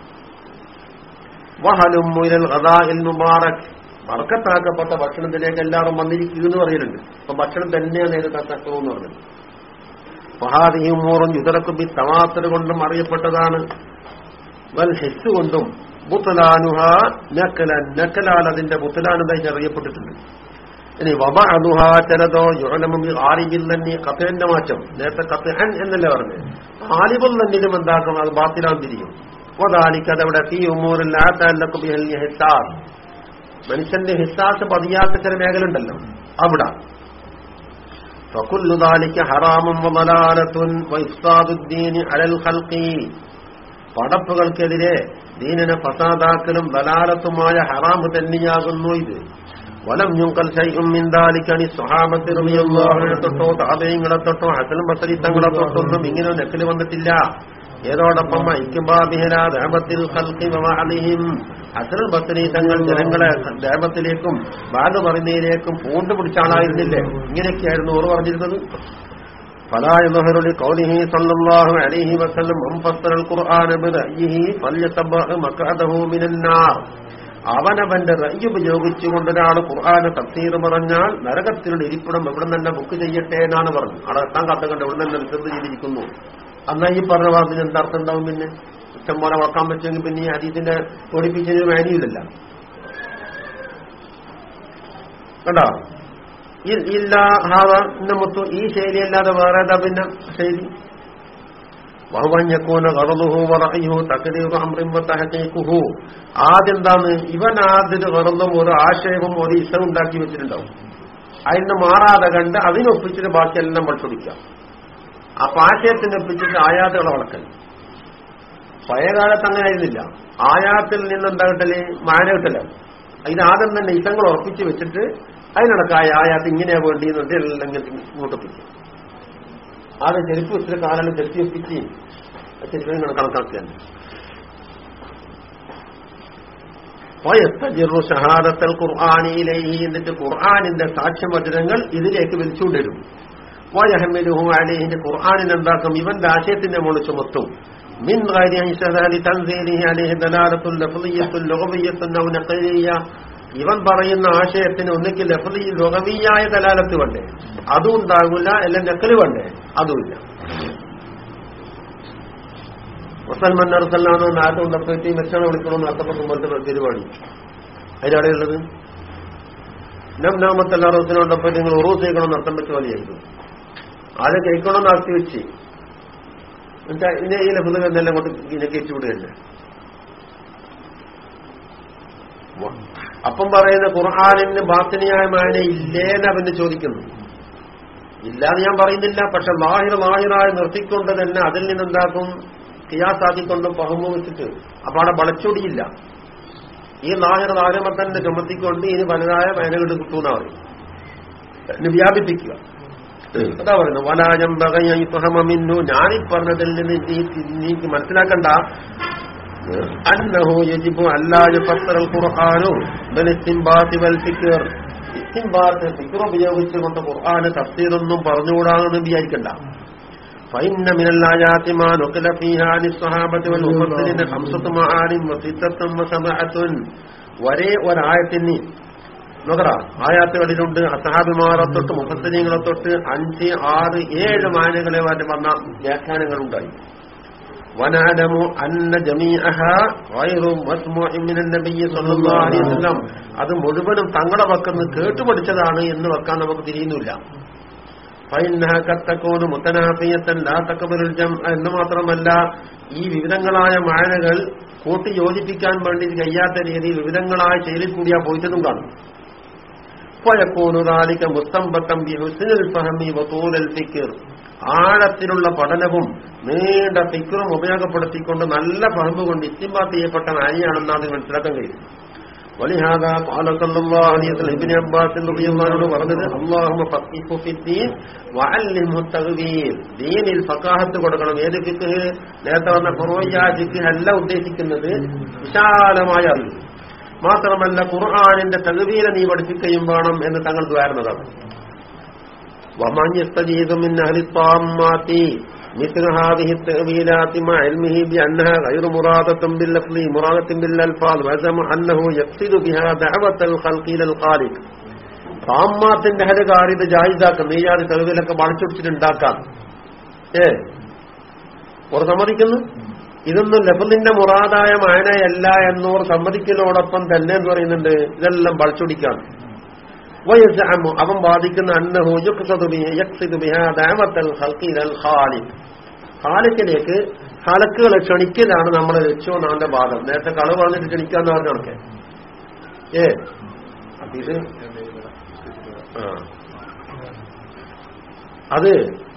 വഹലും മുയൽ ഖദാഇൽ മുബാറക്. മറക്കത്താക്കപ്പെട്ട ഭക്ഷണത്തിലേക്ക് എല്ലാവരും വന്നിരിക്കുന്നു എന്ന് പറയുന്നുണ്ട്. അപ്പൊ ഭക്ഷണം തന്നെയാണ് ഇത് തസഹു എന്ന് പറഞ്ഞത്. ഫഹാദിഹിമൂറും യുതറക്കുബി തവാത്തർ കൊണ്ടും അറിയപ്പെട്ടതാണ്. വൽ ഹെസ് കൊണ്ടും ബുത്തലാനുഹ നക്കലാൻ നക്കലാൽ അതിന്റെ ബുത്തലാനുതായി അറിയപ്പെട്ടിട്ടുണ്ട്. ഇനി വബ അതുഹ ചിലതോ യുഴലമി ആരിബിൽ തന്നെ കത്തന്റെ മാറ്റം നേരത്തെ കത്തഹൻ എന്നല്ലേ പറഞ്ഞു ആലിബിൽ തന്നിലും എന്താക്കും അത് ബാത്തിലാൻ തിരിയും വതാലിക്ക് അതവിടെ ഫീ ഉമൂറിൽ ഹിസാസ് മനുഷ്യന്റെ ഹിസാസ് പതിയാത്ത ചില മേഖല ഉണ്ടല്ലോ അവിടെ فكل ذلك حرام وضلالة وإفساد الدين على الخلق പടപ്പുകൾക്കെതിരെ ദീനിനെ ഫസാദാക്കലും ബലാലത്തുമായ ഹറാമ് തന്നെയാകുന്നു ഇത് വലം ഞുങ്കൽ ശൈകുമിന്താലിക്കണി സ്വഹാബത്ത് റളിയല്ലാഹുവിനെ തൊട്ടോ താപയങ്ങളെ തൊട്ടോ ഹസൻ ബസരി തങ്ങളെ തൊട്ടൊന്നും ഇങ്ങനെ നെക്കിൽ വന്നിട്ടില്ല ഏതോടൊപ്പം ഐക്യബാബിഹലാദാപത്തിൽ കൽക്കിമവാലിഹിം ഹസൻ ബസരി തങ്ങൾ ജനങ്ങളെ ദേഹത്തിലേക്കും ബാധ പറയുന്നതിലേക്കും പൂണ്ടു പിടിച്ച ആളായിരുന്നില്ലേ ഇങ്ങനെയൊക്കെയായിരുന്നു ഓർ പറഞ്ഞിരുന്നത് فلا يظهر لقوله صلى الله عليه وسلم من فسر القرآن برأيه فليتبع مقعده من النار അവനവന്റെ റയ്യ് ഉപയോഗിച്ചുകൊണ്ട് ഒരാൾ ഖുർആാന് തഫ്സീർ പറഞ്ഞാൽ നരകത്തിനുള്ള ഇരിപ്പിടം ഇവിടെ തന്നെ ബുക്ക് ചെയ്യട്ടെ എന്നാണ് പറഞ്ഞു അവിടെ എത്താൻ കണ്ട് ഇവിടെ തന്നെ റിസർവ് ചെയ്തിരിക്കുന്നു. അന്നാ ഈ പറഞ്ഞ വാർത്തയിൽ എന്താ അർത്ഥം ഉണ്ടാവും പിന്നെ? ഇഷ്ടം പോലെ വക്കാൻ പറ്റുമെങ്കിൽ പിന്നെ ഈ അതീതിന്റെ തോടിപ്പിച്ചതിന് വേനിയില്ലല്ല കണ്ടോ? ഇല്ല ഹാവ മുത്തു ഈ ശൈലിയല്ലാതെ വേറെ ഏതാ പിന്നെ ശൈലി? ആദ്യന്താന്ന് ഇവൻ ആദ്യം കറന്നും ഒരു ആശയവും ഒരു ഇഷ്ടം ഉണ്ടാക്കി വെച്ചിട്ടുണ്ടാവും. അതിന് മാറാതെ കണ്ട് അതിനൊപ്പിച്ചിട്ട് ബാക്കിയെല്ലാം പഠിച്ചൊടിക്കാം അപ്പൊ ആശയത്തിനൊപ്പിച്ചിട്ട് ആയാത്തുകളെ വളക്കൽ. പഴയകാലത്ത് അങ്ങനെ ആയിരുന്നില്ല ആയാത്തിൽ നിന്ന് എന്താ കിട്ടൽ മാന കിട്ടല അതിന് ആദ്യം തന്നെ ഇഷ്ടങ്ങൾ ഉറപ്പിച്ച് വെച്ചിട്ട് അതിനിടക്കായ ആയാത്ത് ഇങ്ങനെയാ വേണ്ടി എന്നിട്ട് എല്ലാം ഇങ്ങനെ ഇങ്ങോട്ടൊപ്പിക്കും ആദ്യം ചെരുപ്പ് വെച്ചിട്ട് കാലെല്ലാം ചെരുത്തി ഒപ്പിച്ച് ചെരുപ്പ് ഇങ്ങനെ കണക്കാക്കുകയാണ് വയസ്തജിറു ഷഹാദത്തൽ ഖുർആാനിയിലേഹി എന്നിട്ട് ഖുർആാനിന്റെ സാക്ഷ്യമചനങ്ങൾ ഇതിലേക്ക് വിളിച്ചുകൊണ്ടിരും വയഹമ്മിലുഹു അലേഹിന്റെ ഖുർആാനിന് എന്താക്കും ഇവന്റെ ആശയത്തിന്റെ മുകളിൽ ചുമത്തും من غير أن شذال تنزيله عليه دلالة لفظية لغوية أو نقلية ഇവൻ പറയുന്ന ആശയത്തിന് ഒന്നിക്ക് ലഫലി ലോകവീയായ ദലാലത്ത് വേണ്ടേ? അതും ഉണ്ടാകില്ല അല്ല നക്കൽ വേണ്ടേ? അതുമില്ല മുസൽമാൻ അറുസല്ലാന്ന് നാട്ടിൽ കൊണ്ടപ്പോയിട്ട് മെച്ചാണ് വിളിക്കണമെന്ന് അർത്ഥപ്പെടുമ്പോഴത്തെ പരിപാടി അതിനവിടെയുള്ളത് നം നാമത്തല്ല അറുസിനെ കൊണ്ടപ്പോയിട്ട് നിങ്ങൾ ഉറൂസ് ചെയ്യണമെന്ന് അർത്ഥം വെച്ച പോലെയായിരുന്നു ആദ്യം കഴിക്കണമെന്ന് ആക്കി വെച്ച്. എന്നുവെച്ചാൽ ഇതിനെ ഈ ലഭ്യത എന്നെല്ലാം കൊണ്ട് ഇതിനെ കയറ്റി അപ്പം പറയുന്ന ഖുർഹാനിന് ബാത്തിനിയായ മായന ഇല്ലേന്ന് അവന് ചോദിക്കുന്നു. ഇല്ലാന്ന് ഞാൻ പറയുന്നില്ല പക്ഷെ ലാഹിർ ലാഹിറായി നിർത്തിക്കൊണ്ട് തന്നെ അതിൽ നിന്നെന്താക്കും? കിയാസാക്കിക്കൊണ്ടും പഹമു വെച്ചിട്ട് അപ്പൊ അവിടെ വളച്ചൊടിയില്ല. ഈ ലാഹിർ തന്നെ ചുമത്തിക്കൊണ്ട് ഇനി വലുതായ മേനകൾ കിട്ടൂന്നാ പറയും വ്യാപിപ്പിക്കുക. അതാ പറയുന്നത് വലാജം മിന്നു. ഞാനീ പറഞ്ഞതിൽ നിന്ന് നീ നീക്ക് മനസ്സിലാക്കണ്ട. അന്നഹു യജിബു അല്ലാ യുഫസ്സറ ഖുർആനു ബൽ ഇസ്തിംബാത്തി വൽ ഫിക്ർ ഇസ്തിംബാത്ത് ഫിക്ർ ഉപയോഗിച്ചുകൊണ്ട് ഖുർആന് തഫ്സീറൊന്നും പറഞ്ഞുകൂടാന്ന് വിചാരിക്കണ്ട فإن من الآيات ما نقل فيها عن الصحابة والمفسرين خمسة معان وستة وسبعة ഒരേ ഒരായത്തിന് നോക്കറ ആയാത്തുകളിലുണ്ട് അസഹാബിമാരെ തൊട്ട് മുഫസരീങ്ങളെ തൊട്ട് അഞ്ച് ആറ് ഏഴ് മാനകളെ വന്ന വ്യാഖ്യാനങ്ങളുണ്ടായി ونعلم أن جميعها غير مسموع من النبي صلى الله عليه وسلم അത് മുഴുവനും തങ്ങളെ വക്കുന്ന കേട്ടുപഠിച്ചതാണ് എന്ന് വെക്കാൻ നമുക്ക് തിരിയുന്നില്ല ഫൈനഹക്കത്തക്കോന് മുത്തനാഫിയത്തൻ ലാ തക്കബലുൽ ജം എന്ന് മാത്രമല്ല ഈ വിവിധങ്ങളായ മാനകൾ കൂട്ടി യോജിപ്പിക്കാൻ വേണ്ടി കഴിയാത്ത രീതിയിൽ വിവിധങ്ങളായ ശൈലിൽ കൂടിയാ പോയിട്ടതും കാണും ഫയക്കൂനുദാലിക മുസ്തംബത്തം ബി ഹുസ്നുൽ ഫഹമി വതൂലൽ ഫിക്ർ ആഴത്തിലുള്ള പഠനവും നീണ്ട തിക്കറും ഉപയോഗപ്പെടുത്തിക്കൊണ്ട് നല്ല പറമ്പ് കൊണ്ട് ഇത്തിമ്പാ ചെയ്യപ്പെട്ട നാരിയാണെന്നാണ് മനസ്സിലാക്കാൻ കഴിയും വലിഹാദ കൊടുക്കണം. ഏത് ഫിക്ക് നേരത്തെ വന്ന ഫിക്ക് അല്ല ഉദ്ദേശിക്കുന്നത് വിശാലമായ അറിവ്. മാത്രമല്ല ഖുർആാനിന്റെ തകുവീനെ നീ പഠിപ്പിക്കുകയും വേണം എന്ന് തങ്ങൾ ദ്വാരണതാണ് ومن يستجيد من أهل الطامات مثل هذه التأويلات مع علمه بأنها غير مرادة باللفظ مرادة بالألفاظ وزم أنه يقصد بها دعوة الخلق إلى الخالق താമ്മാത്തിന്റെ ഹരകാർ ഇത് ജായിസാക്കാം നെയ്യാതി തെളിവിലൊക്കെ വളച്ചൊടിച്ചിട്ടുണ്ടാക്കാം ഏ ഓർ സമ്മതിക്കുന്നു ഇതൊന്നും ലഫലിന്റെ മുറാദായ മാനയല്ല എന്നോർ സമ്മതിക്കലോടൊപ്പം തന്നെ എന്ന് പറയുന്നുണ്ട് ഇതെല്ലാം വളച്ചൊടിക്കാം വയസ്സഅമു അവൻ വാദിക്കുന്ന അന്നഹു ഖാലിഖിലേക്ക് ഖലക്കുകളെ ക്ഷണിക്കലാണ് നമ്മളെ ലക്ഷ്യം അവന്റെ വാദം. നേരത്തെ കളവ് പറഞ്ഞിട്ട് ക്ഷണിക്കാന്ന് പറഞ്ഞ കണക്കെ. ഏ? അപ്പൊ അത്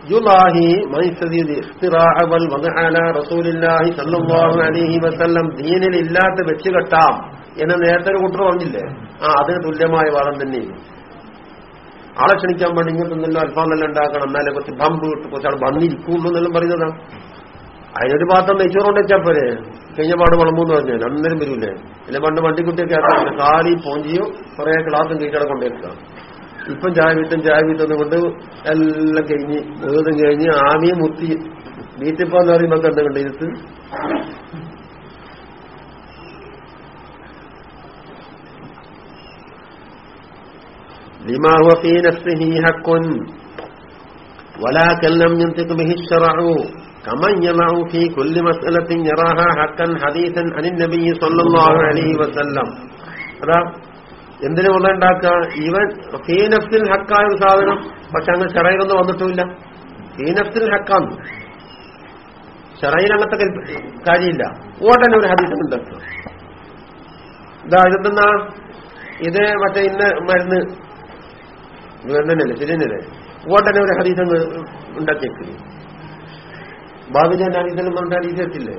യുലാഹി റസൂലില്ലാഹി സല്ലല്ലാഹു അലൈഹി വസല്ലം ദീനിൽ ഇല്ലാത്ത വെച്ച് കെട്ടാം എന്ന് നേരത്തെ ഒരു കൂട്ടർ പറഞ്ഞില്ലേ? ആ അതിന് തുല്യമായ വാദം തന്നെ ആളെ ക്ഷണിക്കാൻ വേണ്ടി ഇങ്ങോട്ടൊന്നല്ലോ അൽഫാമെല്ലാം ഉണ്ടാക്കണം. എന്നാലേ കുറച്ച് ബമ്പ് കിട്ടും. കുറച്ച് ആൾ വന്നിരിക്കുള്ളൂ എന്നെല്ലാം പറയുന്നതാ. അതിനൊരു പാത്രം നെയ്ച്ചോറുകൊണ്ട് വെച്ചാൽ പോരെ? കഴിഞ്ഞ പാട് വളമ്പൂന്ന് പറഞ്ഞു. അന്നേരം വരൂലേ. അല്ലെ പണ്ട് വണ്ടിക്കുട്ടിയൊക്കെ ആക്കാൻ കാലി പോഞ്ചിയോ കുറെ ക്ലാസും കഴിക്കാതെ കൊണ്ടുവയ്ക്കുക ഇപ്പം ചായ വീട്ടും ചായ വീട്ടും കൊണ്ട് എല്ലാം കഴിഞ്ഞ് ഏതും കഴിഞ്ഞ് ആമിയും മുത്തി വീട്ടിപ്പോന്ന് പറയുമ്പോ എന്താ കണ്ട് ഇരുത്ത് لما هو في نفسه حق ولكن لم ينطق به الشرع كمن يضع في كل مسألة يراها حقا حديثا عن النبي صلى الله عليه وسلم അതാ എന്തിനു ഉണ്ടാക്കുക ഇവൻ ഫീനഫ്സിൽ ഹക്കായ ഒരു സാധനം പക്ഷെ അങ്ങ് ഷറയിലൊന്നും വന്നിട്ടുമില്ല ഫീനഫ്സിൽ ഹക്കാന്ന് ഷറയിൽ അങ്ങനത്തെ കൽപ്പ- കാര്യമില്ല ഉടനെ ഒരു ഹദീസം ഉണ്ടാക്കുക ഇതാ ഇതെന്താ ഇത് മറ്റേ ഇന്ന മരുന്ന് ഇത് തന്നെയല്ലേ ശരി തന്നെയല്ലേ ഉടനെ ഒരു ഹരീതങ്ങൾ ഉണ്ടാക്കിയേക്കില്ലേ ഞാൻ ഹദീസെല്ലാം പറഞ്ഞ എത്തില്ലേ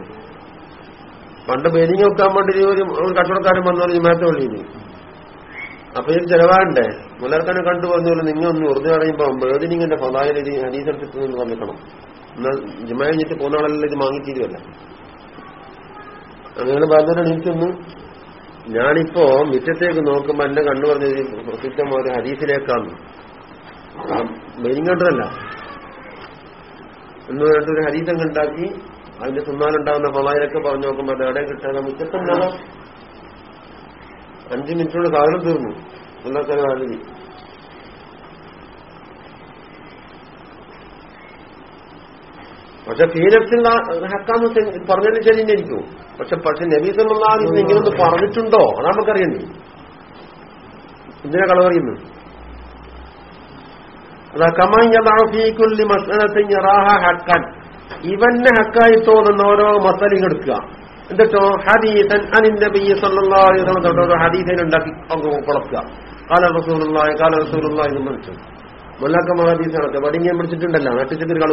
പണ്ട് ബെരിങ് വെക്കാൻ വേണ്ടി ഒരു കച്ചവടക്കാരൻ വന്നു ജമാഅത്ത് പള്ളിയിൽ അപ്പൊ ഇത് ചെലവാണ്ടേ മുലർക്കനെ കണ്ടു പറഞ്ഞോളൂ നിങ്ങൾ ഒന്ന് ഉറുതി പറയുമ്പോ ബേദിനിങ്ങിന്റെ ഫലായിൽ ഇത് ഹദീസ് നിന്ന് പറഞ്ഞിക്കണം. എന്നാൽ ജിമ കഴിഞ്ഞിട്ട് പോകുന്ന ആളല്ലേ ഇത് വാങ്ങിത്തീരുമല്ല അങ്ങനെ പറഞ്ഞാൽ എനിക്കൊന്ന് ഞാനിപ്പോ മിറ്റത്തേക്ക് നോക്കുമ്പോ എന്റെ കണ്ണു പറഞ്ഞത് പ്രസിദ്ധമായ ഒരു ഹദീസിലേക്കാണ്. മെയിൻകണ്ടല്ല എന്ന് പറഞ്ഞിട്ട് ഒരു ഹരീതം കണ്ടാക്കി അതിന്റെ തിന്നാലുണ്ടാകുന്ന ഫലായിലൊക്കെ പറഞ്ഞു നോക്കുമ്പോ അത് എവിടെ കിട്ടാതെ മുറ്റത്തുണ്ടാകാം അഞ്ചു മിനിറ്റോട് സാധനം തീർന്നു. എന്നൊക്കെ വാങ്ങി പക്ഷെ തീരത്തിൽ ഹക്കാന്ന് പറഞ്ഞതിന് ശരി ഇരിക്കും പക്ഷെ പക്ഷെ നബീസല്ലാഹി ഇങ്ങനൊന്ന് പറഞ്ഞിട്ടുണ്ടോ? അത് നമുക്കറിയണ്ടേ എന്തിനാ കളവറിയുന്നു അതാ ഇവന്നെ ഹക്കായി തോന്നുന്ന ഓരോ മസലിങ് എടുക്കുക. എന്നിട്ടോ? ഹദീസൻ അനിന്റെ തൊട്ട് ഹദീസൻ ഉണ്ടാക്കി അങ്ങ് കുളക്കുക കാല റസൂലുള്ളാഹി കാല റസൂലുള്ളാഹി എന്ന് വിളിച്ചു മുല്ലാക്കമ്മ ഹദീസ് നടക്കുക വടിങ്ങാൻ പിടിച്ചിട്ടുണ്ടല്ലോ നട്ടിച്ചിട്ട് കള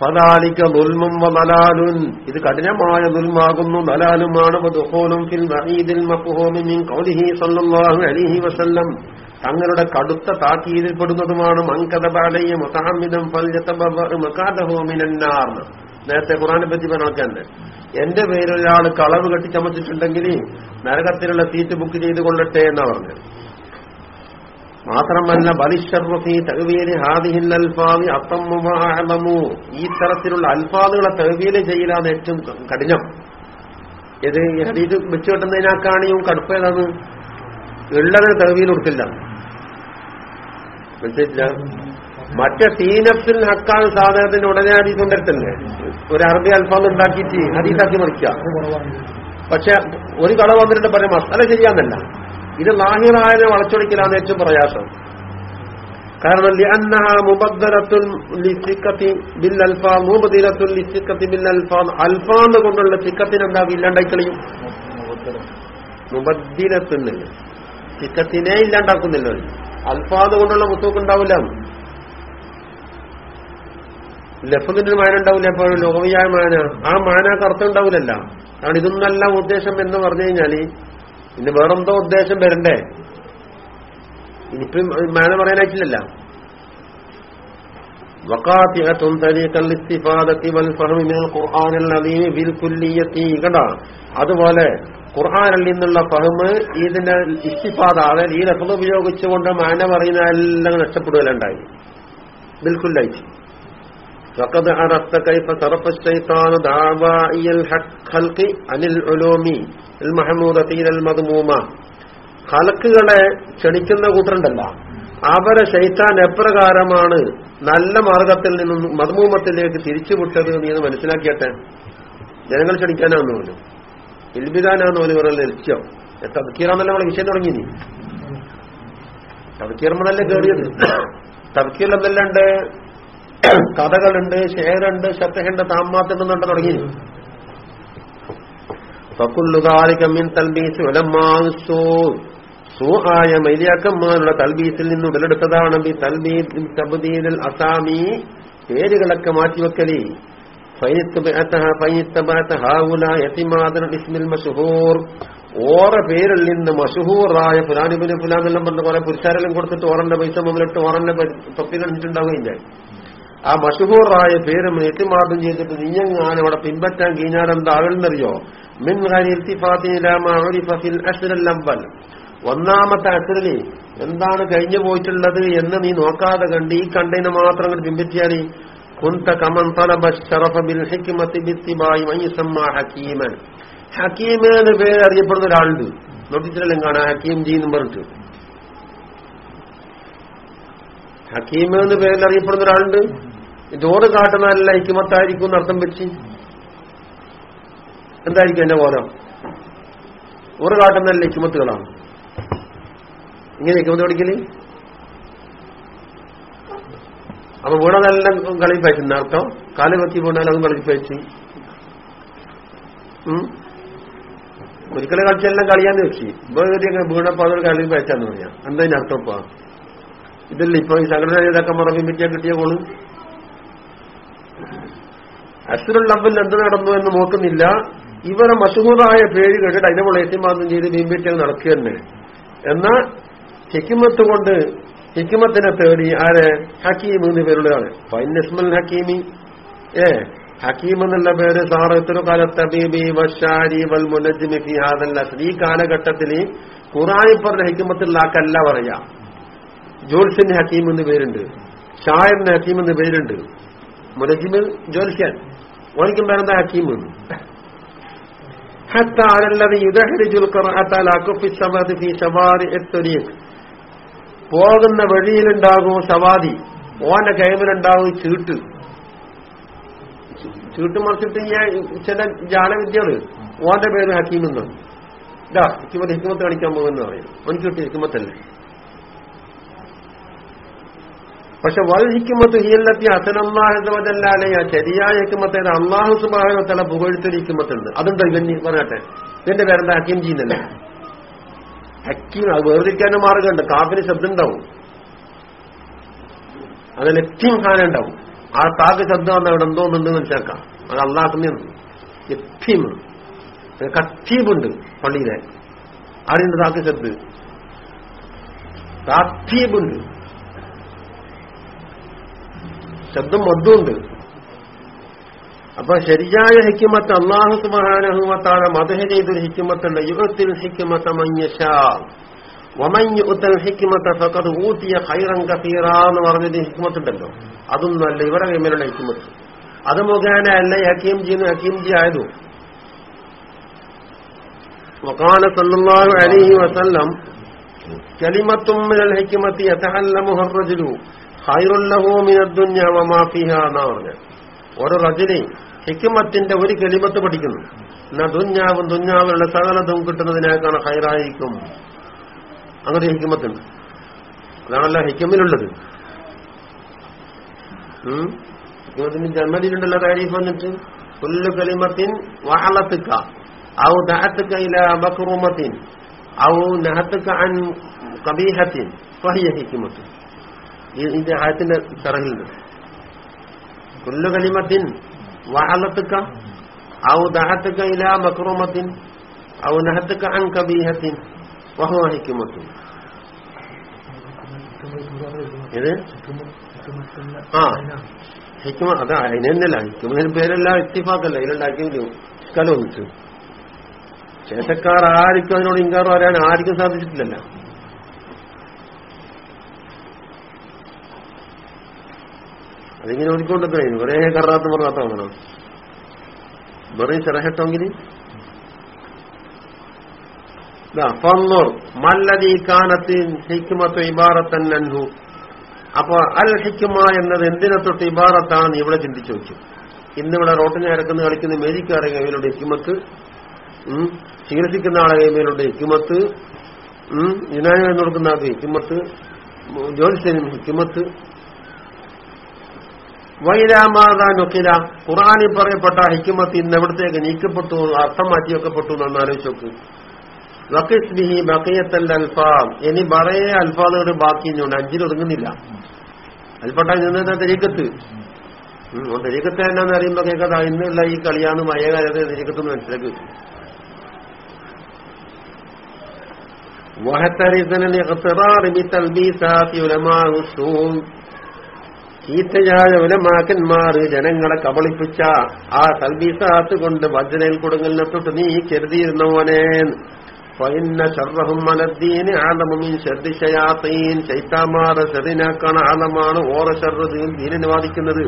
ഫദാലിക ദുൽമും വദലാലുൻ ഇത് കഠിനമായ ദുൽമാകുന്നു. നലാലുമാണ് വസല്ലം. തങ്ങളുടെ കടുത്ത താക്കീതിൽപ്പെടുന്നതുമാണ് ഫൽയതബവ മകാദഹു മിനന്നാർ. നേരത്തെ ഖുറാനെ പറ്റി പറഞ്ഞാൽ എന്റെ പേരിൽ ഒരാൾ കളവ് കെട്ടി ചമച്ചിട്ടുണ്ടെങ്കിൽ നരകത്തിലുള്ള സീറ്റ് ബുക്ക് ചെയ്ത് കൊള്ളട്ടെ എന്നാ പറഞ്ഞത്. മാത്രമല്ല ബലിഷർഫി തകവീൽ ഹാദിഹിൽ അൽഫാദി അത്തമ്മു ഈ തരത്തിലുള്ള അൽഫാദുകളെ തകവീൽ ചെയ്യലാണ് ഏറ്റവും കഠിനം. ഇത് ഈ വെച്ചു കെട്ടുന്നതിനാക്കാണ് ഈ കടുപ്പേതാണ് ഉള്ളതിന് തകവീൽ കൊടുക്കില്ല മനസ്സിലില്ല മറ്റേ സീനഫിൽ ഹക്കാൻ സാധനത്തിന് ഉടനെ ഹദീസ് ഒരു അറബി അൽഫാദ് ഉണ്ടാക്കിയിട്ട് ഹദീസാക്കി മറിക്കുക. പക്ഷെ ഒരു കളവ് വന്നിട്ട് പറയാം മസാല ശരിയാന്നല്ല. ഇത് ലാഹിറായനെ വളച്ചൊടിക്കലാണ് ഏറ്റവും പ്രയാസം. കാരണം അൽഫാന്ന് കൊണ്ടുള്ള സിക്കത്തിന് എന്താ ഇല്ലാണ്ടാക്കളിയും മുബദ്ദിലത്തുന്നില്ല സിക്കത്തിനെ ഇല്ലാണ്ടാക്കുന്നില്ല അൽഫാന്ന് കൊണ്ടുള്ള മുത്തൂക്ക് ഉണ്ടാവില്ല. ലഫ്തിന്റെ മാന ഉണ്ടാവില്ല എപ്പോഴും ലോകവിയായ മാന. ആ മാനക്ക് അർത്ഥം ഉണ്ടാവില്ലല്ല. കാരണം ഇതൊന്നല്ല ഉദ്ദേശം എന്ന് പറഞ്ഞു കഴിഞ്ഞാൽ പിന്നെ വേറെന്തോ ഉദ്ദേശം വരണ്ടേ ഇനിയിപ്പം മാന പറയാനായിട്ടില്ലല്ല وقاطعة طريق الاستفادة والفهم من القرآن العظيم في الكلية കണ്ട അതുപോലെ ഖുർആാനിൽ നിന്നുള്ള ഫഹമ് ഇതിന്റെ ഇസ്തിഫാദ അതായത് ഈ ലഫ്ത് ഉപയോഗിച്ചുകൊണ്ട് മാന പറയുന്ന എല്ലാം നഷ്ടപ്പെടുകയുണ്ടായി ബിൽക്കുല്ലായിട്ട് فقد عرفت كيف صرف الشيطان دعوائي الخلق عن العلوم المحمودة إلى المذمومة ഖലക്കുകളെ ക്ഷണിക്കുന്ന കൂട്ടരുണ്ടല്ല അവരെ ശൈത്താൻ എപ്രകാരമാണ് നല്ല മാർഗത്തിൽ നിന്നും മധുമൂമത്തിലേക്ക് തിരിച്ചുവിട്ടത് നീ അത് മനസ്സിലാക്കിയട്ടെ ജനങ്ങൾ ക്ഷണിക്കാനാന്ന് പോലും ഇൽബിദാനാന്ന് പോലും ഇവരുടെ ലക്ഷ്യം തബക്കീറാന്നല്ല നമ്മളെ വിഷയം തുടങ്ങി നീ തബക്കീർമണല്ലേ കയറിയത് തബക്കീറിൽ എന്തെല്ലാണ്ട് കഥകളുണ്ട് ഷെയറുണ്ട് ശബ്ദഹുണ്ട് താമാത്തുണ്ട് തുടങ്ങി. ഫക്കുല്ലുകാലിക മിൻ തൽബീസ് സൂ ആയ മൈലിയാക്കന്മാരുടെ തൽബീസിൽ നിന്ന് ഉടലെടുത്തതാണ്. അസാമി പേരുകളൊക്കെ മാറ്റിവെക്കലി. ഓറെ പേരിൽ നിന്ന് മഷഹൂറായ ഫുലാനിബിന് ഫുലാനെല്ലാം പറഞ്ഞ കുറെ പുരുഷാരെല്ലാം കൊടുത്തിട്ട് ഓറന്റെ പൈസ മുതലിട്ട് ഓറന്റെ തൊപ്പി കണ്ടിട്ടുണ്ടാവുകയില്ല. ആ മഷഹൂറായ പേര് എത്തിമാർദ്ദം ചെയ്തിട്ട് നീയങ്ങാൻ അവിടെ പിൻപറ്റാൻ കഴിഞ്ഞാൽ എന്താകുന്നറിയോ മിൻ അഷ്റൽ ഒന്നാമത്തെ അസുരലി എന്താണ് കഴിഞ്ഞു പോയിട്ടുള്ളത് എന്ന് നീ നോക്കാതെ കണ്ട് ഈ കണ്ടതിനെ മാത്രം അങ്ങോട്ട് പിൻപറ്റിയാലേ? കുന്ത കമൻ തലബ ഷറഫ ബിൽ ഹക്കീമൻ ഹക്കീം എന്ന പേര് അറിയപ്പെടുന്ന ഒരാളുണ്ട്. നോട്ടീസിലെല്ലാം കാണാം? ഹക്കീം ജി എന്ന് പറഞ്ഞിട്ട്. ഹക്കീം എന്ന് പേരിൽ അറിയപ്പെടുന്ന ഒരാളുണ്ട്. ചോറ് കാട്ടുന്നതല്ല ഹിക്കുമത്തായിരിക്കും അർത്ഥം വെച്ച്. എന്തായിരിക്കും എന്റെ ബോധം? ചോറ് കാട്ടുന്നതല്ല ഹിക്കുമത്തുകളാണ് ഇങ്ങനെ ഹിക്കുമത്ത് പഠിക്കൽ? അപ്പൊ വീണതെല്ലാം കളിപ്പയച്ചു അർത്ഥം? കാൽ വെക്കി വീണാൽ അതും കളിപ്പയച്ചു പറ്റി ഒരിക്കലും കളിച്ചെല്ലാം കളിയാന്ന് വെച്ച്. ഇപ്പൊ വീണപ്പോ അതൊരു കളി പറ്റാന്ന് പറയാം എന്താ അർത്ഥം ഇപ്പൊ? ഇതില്ല ഇപ്പൊ ഈ സംഘടന മറവിൻ പറ്റിയാ കിട്ടിയ കോൾ അസുറുൽ അബ്ബിൽ എന്ത് നടന്നു എന്ന് നോക്കുന്നില്ല. ഇവരെ മഷഹൂറായ പേര് കേട്ടിട്ട് അതിനെ പോലെ ഏറ്റുമാസം ചെയ്ത് ബീംബിറ്റൽ നടക്കുക തന്നെ. എന്നാൽ ഹിക്കിമത്ത് കൊണ്ട് ഹിക്കിമത്തിനെ തേടി ആരെ? ഹക്കീം എന്ന് പേരുള്ളതാണ് ഫൈനസ്മൽ ഹക്കീമി. ഏ ഹക്കീം എന്നുള്ള പേര് സാറത്തിനു കാലത്ത് ബീബി വഷാരി വൽ ഈ കാലഘട്ടത്തിൽ ഖുറാനി പറഞ്ഞ ഹിക്കിമത്തുള്ള ആക്കല്ല പറയാ. ജോൽസിന് ഹക്കീം എന്ന് പേരുണ്ട്. ഷായറിന് ഹക്കീം എന്ന് പേരുണ്ട്. മുനജിമ് ജോത്സ്യൻ ഓനിക്കും പേരെന്താ ഹക്കീം حتى على الذي يدحرج القراءة على كف السواد في شوارع الطريق പോകുന്ന വഴിയിലുണ്ടാകും സവാദി ഓന്റെ കൈമിലുണ്ടാവും ചീട്ട് ചീട്ട് മറിച്ചിട്ട് ഈ ചില ജാലവിദ്യകള് ഓന്റെ പേര് ഹക്കീമെന്ന് ഇതാ ഹിക്കുമത്ത് ഹിക്കുമത്ത് കളിക്കാൻ പോകുന്ന പറയും എനിക്ക് കിട്ടി ഹിക്കുമത്തല്ലേ പക്ഷെ വൽ ഹിക്കുമത്ത് ഹിയല്ലത്തി ആ ശരിയായ ഹിക്കുമത്ത് അള്ളാഹു സുബാനത്തല പുകഴ്ത്തൊരു ഹിക്കുമത്തുണ്ട് അതുണ്ടോ ഇവന് പറയട്ടെ ഇതിന്റെ പേരെന്താ? ഹക്കീം ചെയ്യുന്നല്ലേ ഹക്കീം അത് വേർതിരിക്കാനും മാർഗമുണ്ട് കാപ്പിന് ശബ്ദം ഉണ്ടാവും അതിൽ എത്തിയും ഖാന ഉണ്ടാവും ആ താക്ക് ശബ്ദം വന്ന അവിടെ എന്തോ ഒന്നുണ്ട് മനസ്സിലാക്കാം. അത് അള്ളാഹുന്നു എത്തിയും കത്തീബുണ്ട് പള്ളിയിലെ. ആരുണ്ട് താക്ക് ശബ്ദ്? താത്തീബുണ്ട് ശബ്ദം മദ്ദുണ്ട് അപ്പൊ ശരിയായ ഹിക്കുമത്ത് അള്ളാഹു സുബാനഹുമത്താണ് മതഹ ചെയ്തൊരു ഹിക്കുമത്തുണ്ട് യുഗത്തിൽ ഹിക്കുമത്ത മഞ്ഞശ വമഞ്ഞുത്തൽ ഹിക്കുമത്ത ഫക്കത് ഊത്തിയ ഹൈറം കഫീറ എന്ന് പറഞ്ഞൊരു ഹിക്കുമത്തുണ്ടല്ലോ അതൊന്നല്ല ഇവരെ കൈമേലുള്ള ഹിക്കുമത്ത് അത് മുഖേന അല്ല ഹക്കീം ജി ഹക്കീം ജി ആയതു وقال صلى الله عليه وسلم كلمة من الحكمة يتعلمها الرجل പറഞ്ഞ. ഓരോ റജനി ഹിക്കുമത്തിന്റെ ഒരു കെളിമത്ത് പഠിക്കുന്നു. എന്നാ ദുഞ്ഞാവും ദുഞ്ഞാവിലുള്ള സകലതും കിട്ടുന്നതിനേക്കാണ് ഹൈറായിരിക്കും അങ്ങനെ ഹിക്കുമത്തുണ്ട് അതാണല്ലോ ഹിക്കുമിലുള്ളത് ഹിക്കുമത്തിന്റെ ജന്മതിയിലുണ്ടല്ലോ താരീഫ് വന്നിട്ട് പുല്ലു കലിമത്തിൻ വാളത്തുക്ക ഔ ദഹത്തുക്ക ഇല ബക്രൂമത്തിൻ ഔ നഹത്തുക്ക അൻ കബീഹത്തിൻ. ഫഹിയ ഹിക്കുമത്തിൻ ഇതിന്റെ ആയത്തിന്റെ തറഹിലുണ്ട് കുല്ലു കലിമത്തിൻ വഹലത്തുക്ക ഔ ദഹത്തുക്ക ഇല മക്രൂമത്തിൻ ഔ നഹത്തുക്ക അൻ കബീഹത്തിൻ വഹുവ ഹിക്കുമത്തും ഇത് ആ ഹിക്കുമ അതാ അതിനല്ല ഹിക്കുമതിന് പേരെല്ലാം ഇത്തിഫാക്കല്ല ഇതിലുണ്ടാക്കിയെങ്കിലും കലോമിച്ചു ശേഷക്കാർ ആർക്കും അതിനോട് ഇൻകാർ വരാൻ ആർക്കും സാധിച്ചിട്ടില്ലല്ലോ. അതിങ്ങനെ ഓടിക്കൊണ്ടൊക്കെ കുറേ കറാത്ത് പറഞ്ഞാത്ത വാങ്ങണം വെറും ചെറഹട്ടെങ്കിൽ? ഹിക്കുമത്ത് അപ്പൊ അൽ ഹിക്കുമ എന്നത് എന്തിനെ തൊട്ട് ഇബാറത്താണ് ഇവിടെ ചിന്തിച്ചു വെച്ചു. ഇന്നിവിടെ റോട്ടിനെ ഇറക്കുന്ന കളിക്കുന്ന മേരിക്കാരെ ഇവരുടെ ഹിക്കുമത്ത് ചികിത്സിക്കുന്ന ആളെ കൈമേലുണ്ട് ഹിക്കുമത്ത് യുനാനി കൊടുക്കുന്ന ആൾക്ക് ഹിക്കുമത്ത് ജോലിസേനും ഹിക്കുമത്ത് വൈരാമാത നൊക്കില ഖുറാനിൽ പറയപ്പെട്ട ഹിക്കുമത്ത് ഇന്ന് എവിടത്തേക്ക് നീക്കപ്പെട്ടു അർത്ഥം മാറ്റിവെക്കപ്പെട്ടു എന്ന് ആലോചിച്ച് നോക്ക് വക്കിസ്ബിഹി ബക്കിയത്തൽ അൽഫാം ഇനി പറയെ അൽഫാദുകൾ ബാക്കി ഇഞ്ഞുണ്ട് അഞ്ചിൽ ഒതുങ്ങുന്നില്ല അൽപ്പട്ട നിന്നത് തെരീക്കത്ത് തെരീക്കത്ത് എന്നാന്ന് അറിയുമ്പോ കേൾക്കാതെ ഇന്നുള്ള ഈ കളിയാണ് മഴകാലത്ത് തെരീക്കത്തെന്ന് മനസ്സിലാക്കി വെച്ചു وهترزن الاغترار بتلبيسات علماء السوء ചീത്തയായ ഉലമാക്കന്മാർ ജനങ്ങളെ കബളിപ്പിച്ച ആ തൽബീസാത്ത് കൊണ്ട് വജ്രയിൽ കൊടുങ്ങലിനെ തൊട്ട് നീ കരുതിയിരുന്നവനെ പൈന്ന ഷർറഹും മലദ്ദീന് ആലമീൻ ഷർദിശയാത്തീൻ ചൈത്താമാർ ഷെറിനാക്കാണ് ആലമാണ് ഓറ ഷർറ് ദീനിന് വാദിക്കുന്നത്.